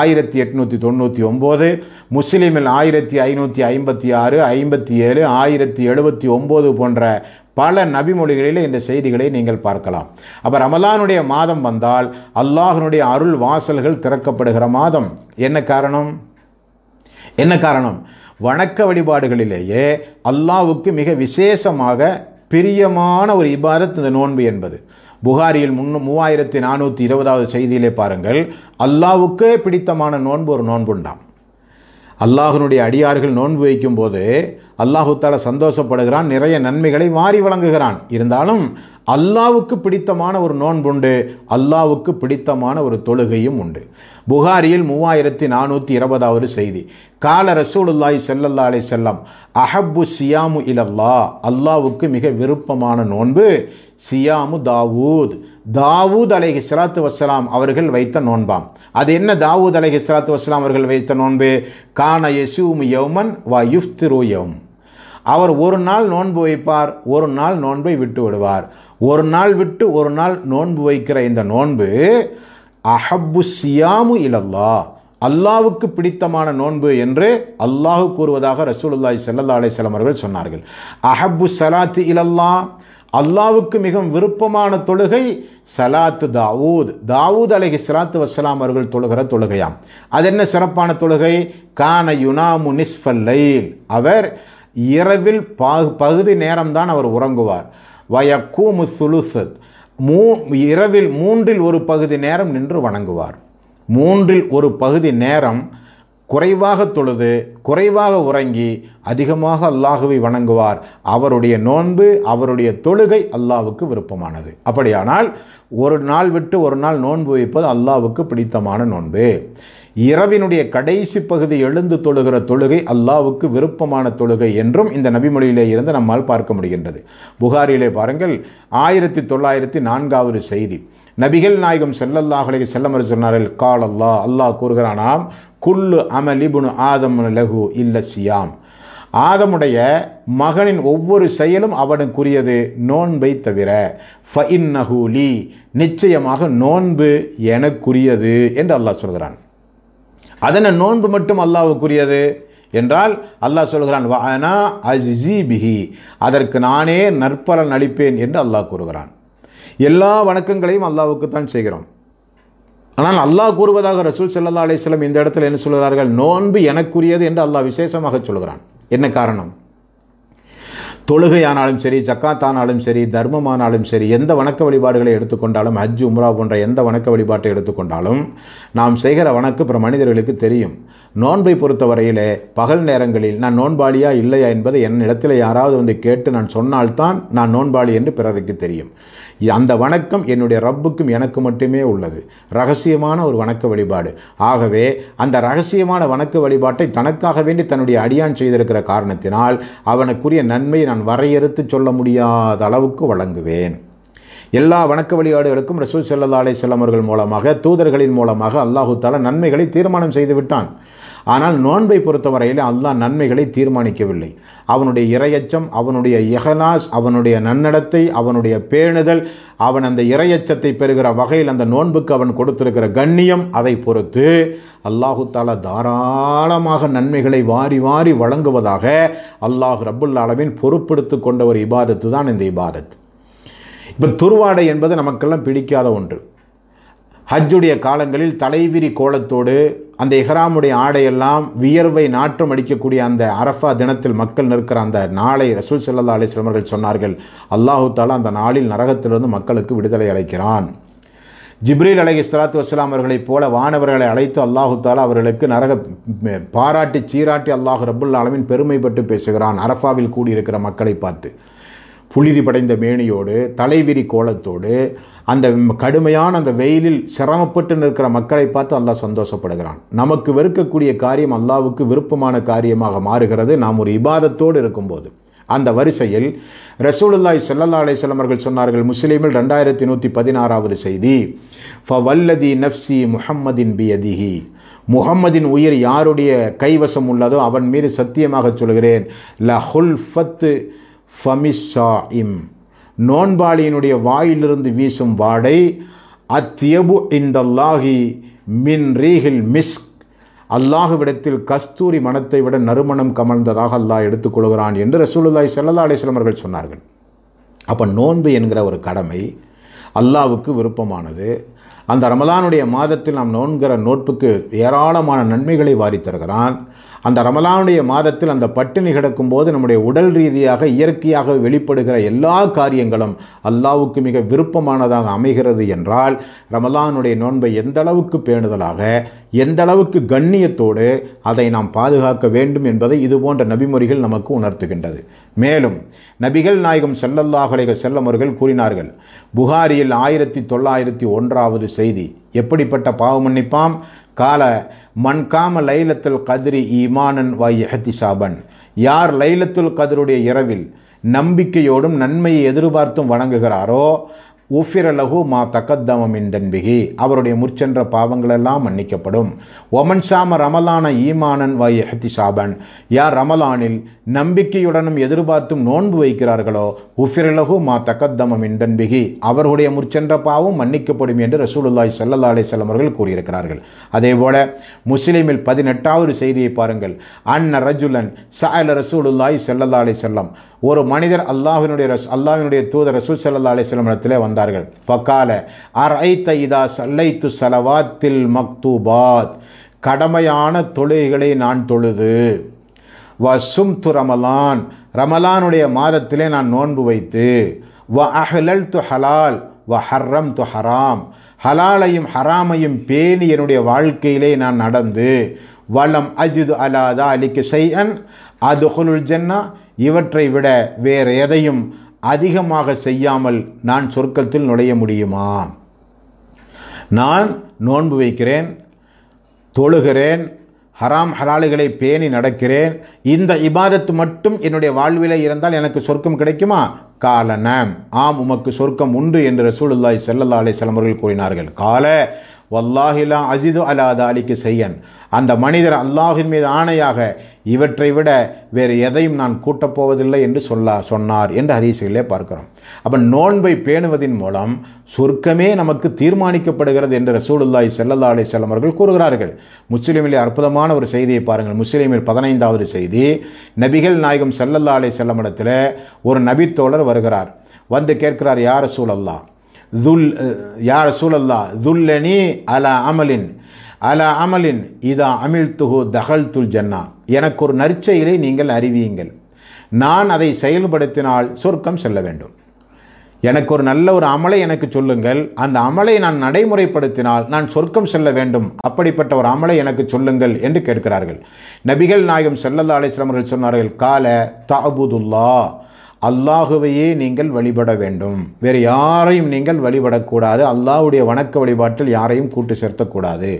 Speaker 1: ஆயிரத்தி எட்நூற்றி தொண்ணூற்றி ஒம்பது முஸ்லீமில் ஆயிரத்தி ஐநூற்றி ஐம்பத்தி ஆறு ஐம்பத்தி ஏழு ஆயிரத்தி எழுபத்தி ஒம்பது போன்ற பல நபிமொழிகளில் இந்த செய்திகளை நீங்கள் பார்க்கலாம். அப்போ ரமலானுடைய மாதம் வந்தால் அல்லாஹனுடைய அருள் வாசல்கள் திறக்கப்படுகிற மாதம். என்ன காரணம்? என்ன காரணம்? வணக்க வழிபாடுகளிலேயே அல்லாவுக்கு மிக விசேஷமாக பிரியமான ஒரு இபாதத் இந்த நோன்பு என்பது. புகாரியில் முன்னு மூவாயிரத்தி நானூற்றி இருபதாவது செய்தியிலே பாருங்கள் அல்லாவுக்கே பிடித்தமான நோன்பு ஒரு நோன்புண்டாம். அல்லாஹனுடைய அடியார்கள் நோன்பு வைக்கும்போது அல்லாஹு தால சந்தோஷப்படுகிறான் நிறைய நன்மைகளை வாரி வழங்குகிறான். இருந்தாலும் அல்லாவுக்கு பிடித்தமான ஒரு நோன்புண்டு அல்லாவுக்கு பிடித்தமான ஒரு தொழுகையும் உண்டு. புகாரியில் மூவாயிரத்தி நானூற்றி இருபதாவது செய்தி. கால ரசூலுல்லாய் செல்லல்லா அலை செல்லம் அஹப்பு சியாமு இலல்லா அல்லாவுக்கு மிக விருப்பமான நோன்பு சியாமு தாவூத். தாவூத் அலைஹி சலாத்து வசலாம் அவர்கள் வைத்த நோன்பாம். அது என்ன தாவூத் அலைஹி சலாத்து வசலாம் அவர்கள் வைத்த நோன்பு? கான யசூம் யௌமன் வா யுஃப்திரு யௌம். அவர் ஒரு நாள் நோன்பு வைப்பார் ஒரு நாள் நோன்பை விட்டு விடுவார். ஒரு நாள் விட்டு ஒரு நாள் நோன்பு வைக்கிற இந்த நோன்பு அஹப்பு சியாமு இலல்லா அல்லாவுக்கு பிடித்தமான நோன்பு என்று அல்லாஹு கூறுவதாக ரசூலுல்லாய் சல்லா அலிஸ்லாம் அவர்கள் சொன்னார்கள். அஹப்பு சலாத்து இலல்லா அல்லாவுக்கு மிகவும் விருப்பமான தொழுகை சலாத்து தாவூத். தாவூத் அலஹி சலாத்து வசலாம் அவர்கள் தொழுகிற தொழுகையாம். அது என்ன சிறப்பான தொழுகை? கான யுனாமு நிஸ்ஃபல்லைல் அவர் இரவில் பகுதி நேரம்தான் அவர் உறங்குவார். வயக்கூமு சுலுசத். மூ இரவில் மூன்றில் ஒரு பகுதி நேரம் நின்று வணங்குவார். மூன்றில் ஒரு பகுதி நேரம் குறைவாக தொழுது குறைவாக உறங்கி அதிகமாக அல்லாஹுவை வணங்குவார். அவருடைய நோன்பு அவருடைய தொழுகை அல்லாவுக்கு விருப்பமானது. அப்படியானால் ஒரு நாள் விட்டு ஒரு நாள் நோன்பு வைப்பது அல்லாவுக்கு பிடித்தமான நோன்பு. இரவினுடைய கடைசி பகுதி எழுந்து தொழுகிற தொழுகை அல்லாவுக்கு விருப்பமான தொழுகை என்றும் இந்த நபிமொழியிலே இருந்து நம்மால் பார்க்க முடிகின்றது. புகாரிலே பாருங்கள் ஆயிரத்தி தொள்ளாயிரத்தி நான்காவது செய்தி. நபிகள் நாயகம் செல்லல்லாஹலை செல்லமர் சொன்னார்கள் கால் அல்லாஹ் அல்லாஹ் கூறுகிறானாம் குல்லு அமலிபுனு ஆதம் லகு இல்ல சியாம். ஆதமுடைய மகனின் ஒவ்வொரு செயலும் அவனுக்குரியது நோன்பை தவிர. ஃபஇன்னஹூலி நிச்சயமாக நோன்பு எனக்குரியது என்று அல்லாஹ் சொல்கிறான். அதன நோன்பு மட்டும் அல்லாவுக்குரியது என்றால் அல்லாஹ் சொல்கிறான் வானா அஜி பிஹி அதற்கு நானே நற்பலன் அளிப்பேன் என்று அல்லாஹ் கூறுகிறான். எல்லா வணக்கங்களையும் அல்லாவுக்கு தான் செய்கிறோம். ஆனால் அல்லாஹ் கூறுவதாக ரசூல் சல்லா அலிஸ்லம் இந்த இடத்துல என்ன சொல்கிறார்கள்? நோன்பு எனக்குரியது என்று அல்லாஹ் விசேஷமாக சொல்கிறான். என்ன காரணம்? தொழுகையானாலும் சரி ஜக்காத்தானாலும் சரி தர்மமானாலும் சரி எந்த வணக்க வழிபாடுகளை எடுத்துக்கொண்டாலும் ஹஜ் உம்ரா போன்ற எந்த வணக்க வழிபாட்டை எடுத்துக்கொண்டாலும் நாம் செய்கிற வணக்கு பிற மனிதர்களுக்கு தெரியும். நோன்பை பொறுத்தவரையிலே பகல் நேரங்களில் நான் நோன்பாளியா இல்லையா என்பதை என் இடத்துல யாராவது வந்து கேட்டு நான் சொன்னால்தான் நான் நோன்பாளி என்று பிறருக்கு தெரியும். அந்த வணக்கம் என்னுடைய ரப்புக்கும் எனக்கு மட்டுமே உள்ளது. ரகசியமான ஒரு வணக்க வழிபாடு. ஆகவே அந்த ரகசியமான வணக்க வழிபாட்டை தனக்காக வேண்டி தன்னுடைய அடியான் செய்திருக்கிற காரணத்தினால் அவனுக்குரிய நன்மையை நான் வரையறுத்து சொல்ல முடியாத அளவுக்கு வழங்குவேன். எல்லா வணக்க வழிபாடுகளுக்கும் ரசூல் செல்லல்லா அலை மூலமாக தூதர்களின் மூலமாக அல்லாஹு தாலா நன்மைகளை தீர்மானம் செய்து விட்டான். ஆனால் நோன்பை பொறுத்தவரையில் அல்லாஹ் நன்மைகளை தீர்மானிக்கவில்லை. அவனுடைய இரையச்சம் அவனுடைய இஹலாஸ் அவனுடைய நன்னடத்தை அவனுடைய பேணுதல் அவன் அந்த இரையச்சத்தை பெறுகிற வகையில் அந்த நோன்புக்கு அவன் கொடுத்திருக்கிற கண்ணியம் அதை பொறுத்து அல்லாஹு தாலா தாராளமாக நன்மைகளை வாரி வாரி வழங்குவதாக அல்லாஹ் ரபுல் அளவின் பொறுப்படுத்து கொண்ட ஒரு இபாதத்து தான் இந்த இபாதத். இப்போ துருவாடை என்பது நமக்கெல்லாம் பிடிக்காத ஒன்று. ஹஜ்ஜுடைய காலங்களில் தலைவிரி கோலத்தோடு அந்த இஹ்ராமுடைய ஆடையெல்லாம் வியர்வை நாற்றம் அடிக்கக்கூடிய அந்த அரஃபா தினத்தில் மக்கள் நிற்கிற அந்த நாளை ரசூல் சல்லா அலிஸ்லாம் சொன்னார்கள். அல்லாஹு தாலா அந்த நாளில் நரகத்திலிருந்து மக்களுக்கு விடுதலை அளிக்கிறான். ஜிப்ரீல் அலஹி சலாத்து வஸ்லாம் அவர்களைப் போல வானவர்களை அழைத்து அல்லாஹு தாலா அவர்களுக்கு நரக பாராட்டி சீராட்டி அல்லாஹ் ரபுல் ஆலமின் பெருமைப்பட்டு பேசுகிறான். அரஃபாவில் கூடியிருக்கிற மக்களை பார்த்து. புழுதி படைந்த மேனியோடு தலைவிரி கோலத்தோடு அந்த கடுமையான அந்த வெயிலில் சிரமப்பட்டு நிற்கிற மக்களை பார்த்து அல்லாஹ் சந்தோஷப்படுகிறான். நமக்கு வெறுக்கக்கூடிய காரியம் அல்லாவுக்கு விருப்பமான காரியமாக மாறுகிறது. நாம் ஒரு இபாதத்தோடு இருக்கும்போது. அந்த வரிசையில் ரசூலுல்லாய் சல்லல்லா அலிஸ்லாம் அவர்கள் சொன்னார்கள் முஸ்லீமில் ரெண்டாயிரத்தி நூற்றி பதினாறாவது செய்தி ஃப வல்லதி நஃப்சி முஹம்மதின் பியதிஹி. முகம்மதின் உயிர் யாருடைய கைவசம் உள்ளதோ அவன் மீது சத்தியமாக சொல்கிறேன். ல ஹுல்ஃபத்து ஃபமிஸ்ஸாஇம் நோன்பாளியினுடைய வாயிலிருந்து வீசும் வாடை அத்தியபு இந்தல்லாஹி மின் ரீஹில் மிஸ்க். அல்லாஹுவிடத்தில் கஸ்தூரி மனத்தை விட நறுமணம் கமழ்ந்ததாக அல்லாஹ் எடுத்துக்கொள்கிறான் என்று ரசூலுல்லாய் செல்லல்லா அலிஸ்லாம் அவர்கள் சொன்னார்கள். அப்போ நோன்பு என்கிற ஒரு கடமை அல்லாவுக்கு விருப்பமானது. அந்த ரமலானுடைய மாதத்தில் நாம் நோன்கிற நோட்புக்கு ஏராளமான நன்மைகளை வாரி தருகிறான். அந்த ரமலானுடைய மாதத்தில் அந்த பட்டினி கிடக்கும் போது நம்முடைய உடல் ரீதியாக இயற்கையாக வெளிப்படுகிற எல்லா காரியங்களும் அல்லாவுக்கு மிக விருப்பமானதாக அமைகிறது என்றால் ரமலானுடைய நோன்பை எந்த அளவுக்கு பேணுதலாக எந்த அளவுக்கு கண்ணியத்தோடு அதை நாம் பாதுகாக்க வேண்டும் என்பதை இதுபோன்ற நபிமொழிகள் நமக்கு உணர்த்துகின்றது. மேலும் நபிகள் நாயகம் செல்லல்லாஹலைகள் செல்லமர்கள் கூறினார்கள் புகாரியில் ஆயிரத்தி தொள்ளாயிரத்தி ஒன்றாவது செய்தி எப்படிப்பட்ட பாவமன்னிப்பாம் கால மண்காம லைலத்துல் கதிரி ஈமானன் வாய் எஹத்திசாபன் யார் லைலத்துல் கதிருடைய இரவில் நம்பிக்கையோடும் நன்மையை எதிர்பார்த்தும் வணங்குகிறாரோ உஃபிரலகு மா தக்கத்தமமின் தன்பிகி அவருடைய முற்சென்ற பாவங்களெல்லாம் மன்னிக்கப்படும். ஒமன் சாம ரமலான ஈமானன் வாய் எஹத்தி சாபன் யார் ரமலானில் நம்பிக்கையுடனும் எதிர்பார்த்தும் நோன்பு வைக்கிறார்களோ? உஃபிரலகு மா தக்கத்தமமின் தன்பிகி அவர்களுடைய முற்சென்ற பாவம் மன்னிக்கப்படும் என்று ரசூலுல்லாய் சல்லா அலி அவர்கள் கூறியிருக்கிறார்கள். அதேபோல முஸ்லீமில் பதினெட்டாவது செய்தியை பாருங்கள். அன்ன ரஜுலன் சாயல ரசூலுல்லாய் சல்லல்லா அலி செல்லம் ஒரு மனிதர் அல்லாஹினுடைய ரஸ் அல்லாஹினுடைய தூதர் ரசூல் சல்லா அலிஸ்லம் இடத்திலே வந்தார்கள். ஃபக்கால அர் ஐத்த இதா சல்லைத்து சலவாத்தில் மக்தூபாத் கடமையான தொழுகைகளை நான் தொழுது. வ து ரமலான் ரமலானுடைய மாதத்திலே நான் நோன்பு வைத்து வ அஹ்லல் து ஹலால் வ ஹர்ரம் து ஹராம் ஹலாலையும் ஹராமையும் பேணி என்னுடைய வாழ்க்கையிலே நான் நடந்து வலம் அஜிது அலாதா அலிக்கு செய்யன் அதுகுலுல் ஜன்னா இவற்றை விட வேறு எதையும் அதிகமாக செய்யாமல் நான் சொர்க்கத்தில் நுழைய முடியுமா? நான் நோன்பு வைக்கிறேன் தொழுகிறேன் ஹராம் ஹலாலுகளை பேணி நடக்கிறேன். இந்த இபாதத்து மட்டும் என்னுடைய வாழ்விலே இருந்தால் எனக்கு சொர்க்கம் கிடைக்குமா? கால நாம் ஆம் உமக்கு சொர்க்கம் உண்டு என்று ரசூலுல்லாய் செல்லல்லா அலை கூறினார்கள். கால வல்லாஹிலா அஜிது அலா தாலிக்கு செய்யன். அந்த மனிதர் அல்லாஹின் மீது ஆணையாக இவற்றை விட வேறு எதையும் நான் கூட்டப் போவதில்லை என்று சொல்ல சொன்னார் என்று ஹதீசுகளே பார்க்கிறோம். அப்போ நோன்பை பேணுவதன் மூலம் சொர்க்கமே நமக்கு தீர்மானிக்கப்படுகிறது என்று ரசூலுல்லாய் செல்லல்லா அலி அவர்கள் கூறுகிறார்கள். முஸ்லீமிலே அற்புதமான ஒரு செய்தியை பாருங்கள். முஸ்லீமில் பதினைந்தாவது செய்தி நபிகள் நாயகம் செல்லல்லா அலி செல்லமிடத்தில் ஒரு நபித்தோழர் வருகிறார். வந்து கேட்கிறார் யார் ரசூல் துல் யார் சூழல்லா துல்லனி அலா அமலின். அலா அமலின் இதா அமில் துகு தகல் துல் ஜன்னா. எனக்கு ஒரு நற்செயலை நீங்கள் அறிவியுங்கள். நான் அதை செயல்படுத்தினால் சொர்க்கம் செல்ல வேண்டும். எனக்கு ஒரு நல்ல ஒரு அமலை எனக்கு சொல்லுங்கள். அந்த அமலை நான் நடைமுறைப்படுத்தினால் நான் சொர்க்கம் செல்ல வேண்டும். அப்படிப்பட்ட ஒரு அமலை எனக்கு சொல்லுங்கள் என்று கேட்கிறார்கள். நபிகள் நாயகம் செல்லல்லா அலிஸ்லாம் அவர்கள் சொன்னார்கள் கால தாபுதுல்லா அல்லாஹுவையே நீங்கள் வழிபட வேண்டும். வேறு யாரையும் நீங்கள் வழிபடக்கூடாது. அல்லாஹுடைய வணக்க வழிபாட்டில் யாரையும் கூட்டு சேர்த்தக்கூடாது.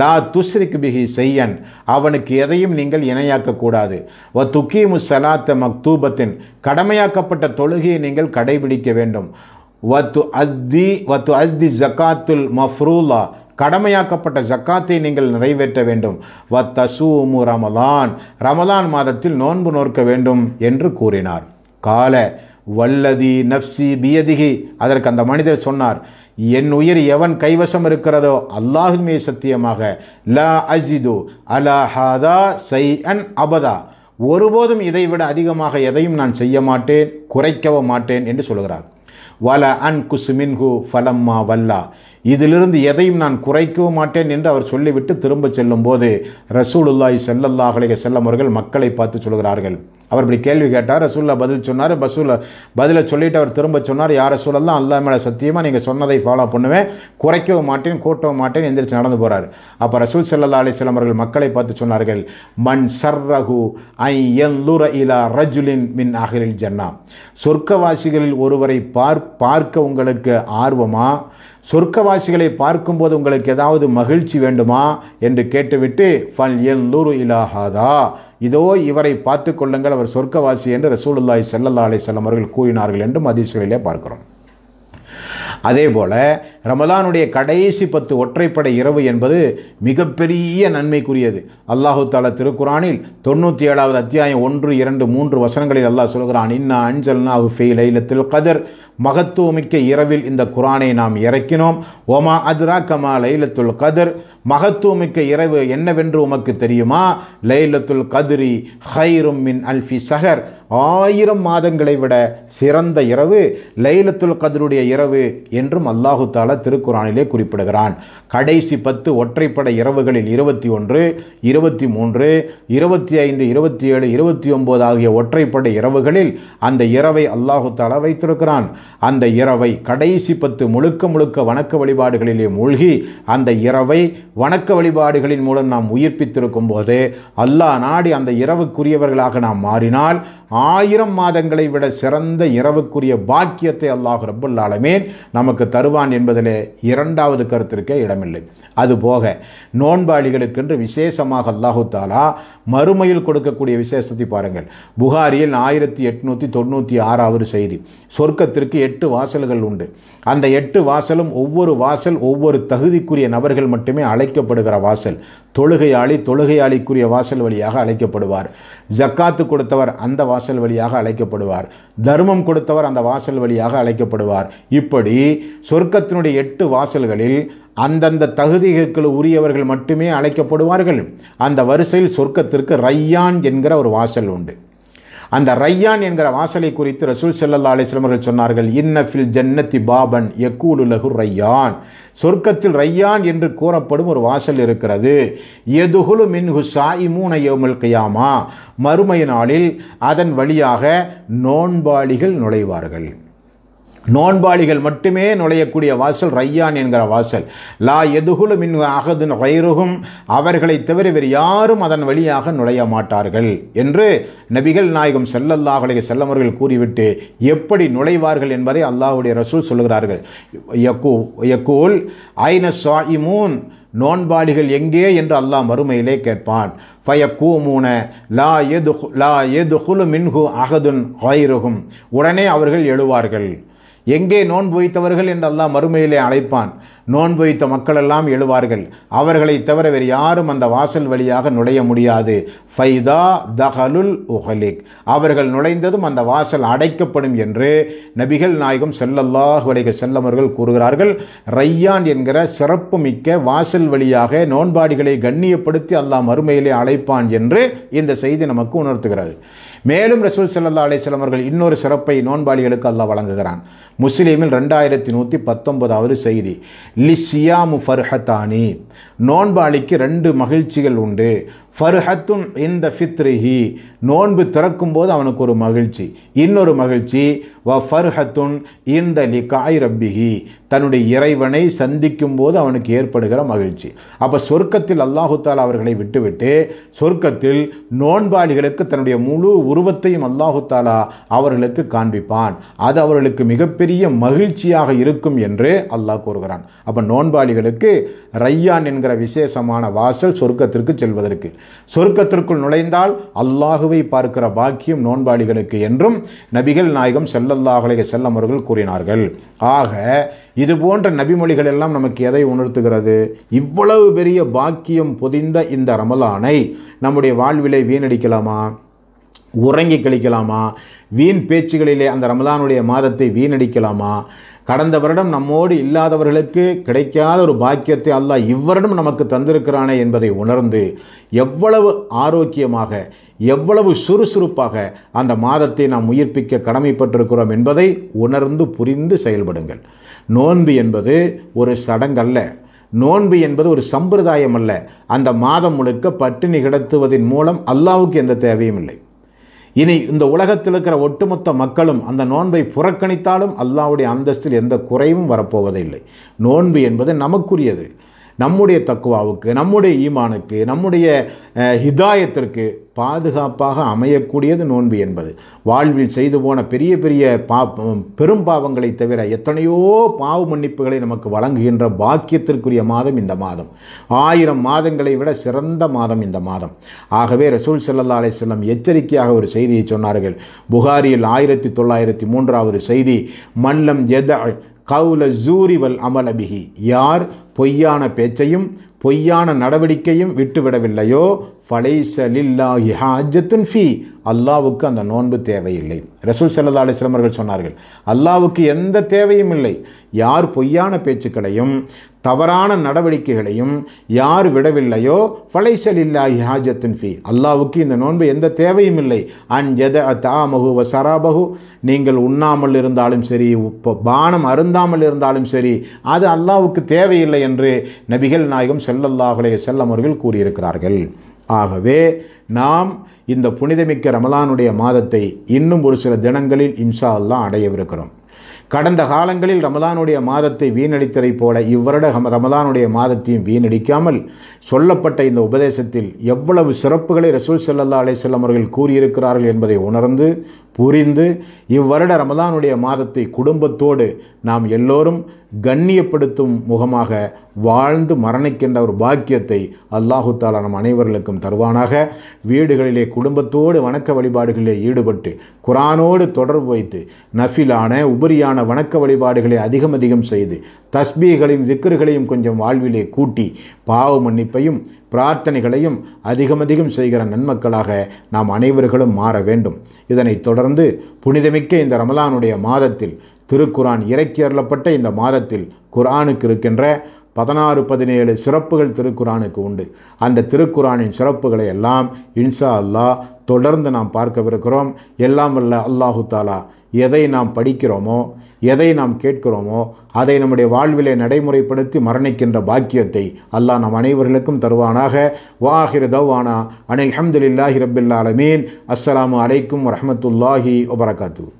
Speaker 1: லா துஸ்ரிக் பிஹி செய்யன் அவனுக்கு எதையும் நீங்கள் இணையாக்கக்கூடாது. வ துக்கீமு சலாத்த மக்தூபத்தின். கடமையாக்கப்பட்ட தொழுகையை நீங்கள் கடைபிடிக்க வேண்டும். வத்து அத்தி வத்து அத்தி ஜக்காத்துல் மஃப்ரூலா கடமையாக்கப்பட்ட ஜக்காத்தை நீங்கள் நிறைவேற்ற வேண்டும். வத்தசூமு ரமலான். ரமலான் மாதத்தில் நோன்பு நோற்க வேண்டும் என்று கூறினார். கால வல்லதி நப்சி பியதிகி அதற்கு அந்த மனிதர் சொன்னார் என் உயிர் எவன் கைவசம் இருக்கிறதோ அல்லாஹுமே சத்தியமாக லா அஜிது அலா ஹாதா சை அன் அபதா. ஒருபோதும் இதைவிட அதிகமாக எதையும் நான் செய்ய மாட்டேன் குறைக்கவும் மாட்டேன் என்று சொல்கிறார். வல அன் குசுமின்ஹு ஃபலம்மா வல்லா. இதிலிருந்து எதையும் நான் குறைக்கவும் மாட்டேன் என்று அவர் சொல்லிவிட்டு திரும்ப செல்லும் போது ரசூலுல்லாய் அலைஹி செல்லம் அவர்கள் மக்களை பார்த்து சொல்கிறார்கள். அவர் இப்படி கேள்வி கேட்டார். ரசூல்லா பதில் சொன்னார். பசூல பதிலை சொல்லிட்டு அவர் திரும்ப சொன்னார். யார் ரசூலெல்லாம் அல்லா மேலே சத்தியமாக நீங்கள் சொன்னதை ஃபாலோ பண்ணுவேன். குறைக்கவும் மாட்டேன் கூட்டவும் மாட்டேன். எந்திரிச்சு நடந்து போகிறார் அப்போ ரசூல் செல்லல்லா அலைஹி அவர்கள் மக்களை பார்த்து சொன்னார்கள். மன் சர்ரஹு ஐ யன்லுர இலா ரஜுலின் மின் அகலில் ஜன்னா. சொர்க்கவாசிகளில் ஒருவரை பார் பார்க்க உங்களுக்கு ஆர்வமா? சொர்க்கவாசிகளை பார்க்கும்போது உங்களுக்கு ஏதாவது மகிழ்ச்சி வேண்டுமா? என்று கேட்டுவிட்டு ஃபல் என் லூரு இலாஹாதா இதோ இவரை பார்த்து கொள்ளுங்கள் அவர் சொர்க்கவாசி என்று ரசூலுல்லாய் செல்லல்லா அலை செல்லம் அவர்கள் கூறினார்கள் என்றும் ஹதீஸ்களிலே பார்க்கிறோம். அதே போல் ரமலானுடைய கடைசி பத்து ஒற்றைப்படை இரவு என்பது மிகப்பெரிய நன்மைக்குரியது. அல்லாஹு தாலா திருக்குறானில் தொண்ணூற்றி ஏழாவது அத்தியாயம் ஒன்று இரண்டு மூன்று வசனங்களில் அல்லாஹ் சொல்கிறான் இன்னா அஞ்சல்னா ஃபெய் லைலத்தில் கதர். மகத்துவமிக்க இரவில் இந்த குரானை நாம் இறக்கினோம். ஒமா அதுரா கமா லைலத்துல் கதர். மகத்துவமிக்க இரவு என்னவென்று உமக்கு தெரியுமா? லைலத்துல் கதிரி ஹைரும் மின் அல்ஃபி சஹர். ஆயிரம் மாதங்களை விட சிறந்த இரவு லைலத்துல் கதருடைய இரவு என்றும் அல்லாஹு தாலா திருக்குறானிலே குறிப்பிடுகிறான். கடைசி பத்து ஒற்றைப்படை இரவுகளில் இருபத்தி ஒன்று இருபத்தி மூன்று இருபத்தி ஐந்து இருபத்தி ஏழு இருபத்தி ஒன்பது ஆகிய ஒற்றைப்படை இரவுகளில் அந்த இரவை அல்லாஹு தாலா வைத்திருக்கிறான். அந்த இரவை கடைசி பத்து முழுக்க முழுக்க வணக்க வழிபாடுகளிலே மூழ்கி அந்த இரவை வணக்க வழிபாடுகளின் மூலம் நாம் உயிர்ப்பித்திருக்கும் போது அல்லாஹ் நாடி அந்த இரவுக்குரியவர்களாக நாம் மாறினால் ஆயிரம் மாதங்களை விட சிறந்த இரவுக்குரிய பாக்கியத்தை அல்லாஹ் ரப்புல் நமக்கு தருவான் என்பதிலே இரண்டாவது கருத்திற்கே இடமில்லை. அதுபோக நோன்பாளிகளுக்கென்று விசேஷமாக அல்லாஹு தாலா மறுமையில் கொடுக்கக்கூடிய விசேஷத்தை பாருங்கள். புகாரியில் ஆயிரத்தி எட்நூற்றி தொண்ணூற்றி ஆறாவது செய்தி. சொர்க்கத்திற்கு எட்டு வாசல்கள் உண்டு. அந்த எட்டு வாசலும் ஒவ்வொரு வாசல் ஒவ்வொரு தகுதிக்குரிய நபர்கள் மட்டுமே அழைக்கப்படுகிற வாசல். தொழுகையாளி தொழுகையாளிக்குரிய வாசல் வழியாக அழைக்கப்படுவார். ஜக்காத்து கொடுத்தவர் அந்த வாசல் வழியாக அழைக்கப்படுவார். தர்மம் கொடுத்தவர் அந்த வாசல் வழியாக அழைக்கப்படுவார். இப்படி சொர்க்கத்தினுடைய எட்டு வாசல்களில் அந்தந்த தகுதிகளுக்கு உரியவர்கள் மட்டுமே அழைக்கப்படுவார்கள். அந்த வரிசையில் சொர்க்கத்திற்கு ரையான் என்கிற ஒரு வாசல் உண்டு. அந்த ரையான் என்கிற வாசலை குறித்து ரசூல் செல்லல்லா அலிஸ்லமர்கள் சொன்னார்கள் இன்னஃபில் ஜன்னத்தி பாபன் எக்கூலுலகு ரையான். சொர்க்கத்தில் ரையான் என்று கூறப்படும் ஒரு வாசல் இருக்கிறது. எதுகுலு மின்ஹு சாயிமூன யோமல் கியாமா. மறுமை நாளில் அதன் வழியாக நோன்பாளிகள் நுழைவார்கள். நோன்பாளிகள் மட்டுமே நுழையக்கூடிய வாசல் ரையான் என்கிற வாசல். லா எதுகுலு மின் அகதுன் வயிறுகும் அவர்களை தவிர வேறு யாரும் அதன் வழியாக நுழைய மாட்டார்கள் என்று நபிகள் நாயகம் செல்லல்லாஹலை செல்லமர்கள் கூறிவிட்டு எப்படி நுழைவார்கள் என்பதை அல்லாஹுடைய ரசூல் சொல்கிறார்கள் யக்கூ யக்கூல் ஐன சாயிமூன் நோன்பாளிகள் எங்கே என்று அல்லாஹ் மறுமையிலே கேட்பான். ஃபயக்கூமூன லா எது லா எது மின்ஹு அகதுன் வைருகும் உடனே அவர்கள் எழுவார்கள். எங்கே நோன்பு வைத்தவர்கள் என்று அல்லாஹ் மறுமையிலே அழைப்பான். நோன்பு வைத்த மக்களெல்லாம் எழுவார்கள். அவர்களை தவிர வேறு யாரும் அந்த வாசல் வழியாக நுழைய முடியாது. ஃபைதா தஹலுல் உஹலிக். அவர்கள் நுழைந்ததும் அந்த வாசல் அடைக்கப்படும் என்று நபிகள் நாயகம் செல்லல்லாஹ் வலைக செல்லமர்கள் கூறுகிறார்கள். ரையான் என்கிற சிறப்பு மிக்க வாசல் வழியாக நோன்பாடிகளை கண்ணியப்படுத்தி அல்லாஹ் மறுமையிலே அழைப்பான் என்று இந்த செய்தி நமக்கு உணர்த்துகிறது. மேலும் ரசூல் செல்லல்லா அலிஸ்லாம் அவர்கள் இன்னொரு சிறப்பை நோன்பாளிகளுக்கு அல்லாஹ் வழங்குகிறான். முஸ்லீமில் ரெண்டாயிரத்தி நூற்றி பத்தொன்பதாவது செய்தி. லிஷியாமு ஃபர்ஹத்தானி நோன்பாளிக்கு ரெண்டு மகிழ்ச்சிகள் உண்டு. ஃபர்ஹத்துன் இந்த ஃபித்ரிஹி. நோன்பு திறக்கும் போது அவனுக்கு ஒரு மகிழ்ச்சி. இன்னொரு மகிழ்ச்சி வ ஃபர்ஹத்துன் இந்த லிகாய் ரப்பிஹி. தன்னுடைய இறைவனை சந்திக்கும் போது அவனுக்கு ஏற்படுகிற மகிழ்ச்சி. அப்போ சொர்க்கத்தில் அல்லாஹுத்தால் அவர்களை விட்டுவிட்டு சொர்க்கத்தில் நோன்பாளிகளுக்கு தன்னுடைய முழு உருவத்தையும் அல்லாஹுத்தாலா அவர்களுக்கு காண்பிப்பான். அது அவர்களுக்கு மிகப்பெரிய மகிழ்ச்சியாக இருக்கும் என்று அல்லாஹ் கூறுகிறான். அப்போ நோன்பாளிகளுக்கு ரையான் என்கிற விசேஷமான வாசல் சொர்க்கத்திற்கு செல்வதற்கு. சொர்க்கத்திற்குள் நுழைந்தால் அல்லாஹுவை பார்க்கிற பாக்கியம் நோன்பாளிகளுக்கு என்றும் நபிகள் நாயகம் செல்லல்லாஹுலே செல்லம் அவர்கள் கூறினார்கள். ஆக இது போன்ற நபிமொழிகள் எல்லாம் நமக்கு எதை உணர்த்துகிறது? இவ்வளவு பெரிய பாக்கியம் பொதிந்த இந்த ரமலானை நம்முடைய வாழ்விலை வீணடிக்கலாமா? உறங்கி கழிக்கலாமா? வீண் பேச்சுகளிலே அந்த ரமலானுடைய மாதத்தை வீணடிக்கலாமா? கடந்த வருடம் நம்மோடு இல்லாதவர்களுக்கு கிடைக்காத ஒரு பாக்கியத்தை அல்லாஹ் இவ்வருடம் நமக்கு தந்திருக்கிறானே என்பதை உணர்ந்து எவ்வளவு ஆரோக்கியமாக எவ்வளவு சுறுசுறுப்பாக அந்த மாதத்தை நாம் உயிர்ப்பிக்க கடமைப்பட்டிருக்கிறோம் என்பதை உணர்ந்து புரிந்து செயல்படுங்கள். நோன்பு என்பது ஒரு சடங்கல்ல. நோன்பு என்பது ஒரு சம்பிரதாயம் அல்ல. அந்த மாதம் முழுக்க பட்டினி கிடத்துவதன் மூலம் அல்லாவுக்கு எந்த தேவையும் இல்லை. இனி இந்த உலகத்தில் இருக்கிற ஒட்டுமொத்த மக்களும் அந்த நோன்பை புறக்கணித்தாலும் அல்லாவுடைய அந்தஸ்தில் எந்த குறைவும் வரப்போவதில்லை. நோன்பு என்பது நமக்குரியது. நம்முடைய தக்குவாவுக்கு நம்முடைய ஈமானுக்கு நம்முடைய ஹிதாயத்திற்கு பாதுகாப்பாக அமையக்கூடியது நோன்பு என்பது. வாழ்வில் செய்து போன பெரிய பெரிய பா பெரும் பாவங்களை தவிர எத்தனையோ பாவ மன்னிப்புகளை நமக்கு வழங்குகின்ற பாக்கியத்திற்குரிய மாதம் இந்த மாதம். ஆயிரம் மாதங்களை விட சிறந்த மாதம் இந்த மாதம். ஆகவே ரசூல் செல்லல்லா அலைஹி எச்சரிக்கையாக ஒரு செய்தியை சொன்னார்கள். புகாரியில் ஆயிரத்தி தொள்ளாயிரத்தி மூன்றாவது செய்தி மல்லம் எத கவுல ஜூரிவல் அமலபிகி யார் பொய்யான பேச்சையும் பொய்யான நடவடிக்கையும் விட்டுவிடவில்லையோ? ஃபலைசலில்லாஹி ஹாஜத்துன் ஃபி அல்லாவுக்கு அந்த நோன்பு தேவையில்லை. ரசூல் ஸல்லல்லாஹு அலைஹி அவர்கள் சொன்னார்கள் அல்லாவுக்கு எந்த தேவையும் இல்லை. யார் பொய்யான பேச்சுக்களையும் தவறான நடவடிக்கைகளையும் யார் விடவில்லையோ ஃபலைசலில்லாஹி ஹாஜத்தின் ஃபி. அல்லாவுக்கு இந்த நோன்பு எந்த தேவையும் இல்லை. அன் எத தாமகு வ சராபகு நீங்கள் உண்ணாமல் இருந்தாலும் சரி இப்போ பானம் அருந்தாமல் இருந்தாலும் சரி அது அல்லாவுக்கு தேவையில்லை என்று நபிகள் நாயகம் செல்லல்லாஹுலே அலைஹி அவர்கள் கூறியிருக்கிறார்கள். ஆகவே நாம் இந்த புனிதமிக்க ரமலானுடைய மாதத்தை இன்னும் ஒரு சில தினங்களில் இன்ஷா அல்லாஹ் அடையவிருக்கிறோம். கடந்த காலங்களில் ரமலானுடைய மாதத்தை வீணடித்ததைப் போல இவ்வருட ரமலானுடைய மாதத்தையும் வீணடிக்காமல் சொல்லப்பட்ட இந்த உபதேசத்தில் எவ்வளவு சிறப்புகளை ரசூல் செல்லல்லா அலைஹி வஸல்லம் அவர்கள் கூறியிருக்கிறார்கள் என்பதை உணர்ந்து புரிந்து இவ்வருட ரமதானுடைய மாதத்தை குடும்பத்தோடு நாம் எல்லோரும் கண்ணியப்படுத்தும் முகமாக வாழ்ந்து மரணிக்கின்ற ஒரு பாக்கியத்தை அல்லாஹு தாலா நம் அனைவர்களுக்கும் தருவானாக. வீடுகளிலே குடும்பத்தோடு வணக்க வழிபாடுகளிலே ஈடுபட்டு குரானோடு தொடர்பு வைத்து நஃபிலான உபரியான வணக்க வழிபாடுகளை அதிகம் அதிகம் செய்து தஸ்பீகளையும் திக்ருகளையும் கொஞ்சம் வாழ்விலே கூட்டி பாவ மன்னிப்பையும் பிரார்த்தனைகளையும் அதிகமதிகம் செய்கிற நன்மக்களாக நாம் அனைவர்களும் மாற வேண்டும். இதனைத் தொடர்ந்து புனிதமிக்க இந்த ரமலானுடைய மாதத்தில் திருக்குரான் இறக்கி அருளப்பட்ட இந்த மாதத்தில் குரானுக்கு இருக்கின்ற பதினாறு பதினேழு சிறப்புகள் திருக்குரானுக்கு உண்டு. அந்த திருக்குரானின் சிறப்புகளை எல்லாம் இன்ஷா அல்லாஹ் தொடர்ந்து நாம் பார்க்கவிருக்கிறோம். எல்லாம் வல்ல அல்லாஹு தாலா எதை நாம் படிக்கிறோமோ எதை நாம் கேட்கிறோமோ அதை நம்முடைய வாழ்விலே நடைமுறைப்படுத்தி மரணிக்கின்ற பாக்கியத்தை அல்லாஹ் நம் அனைவர்களுக்கும் தருவானாக. வாஹிர் தவானா அனில் அஹமதுல்லாஹி ரபில்லாலமீன் அஸ்லாம் அஸ்ஸலாமு அலைக்கும் வரமத்துல்லாஹி வபரகாத்து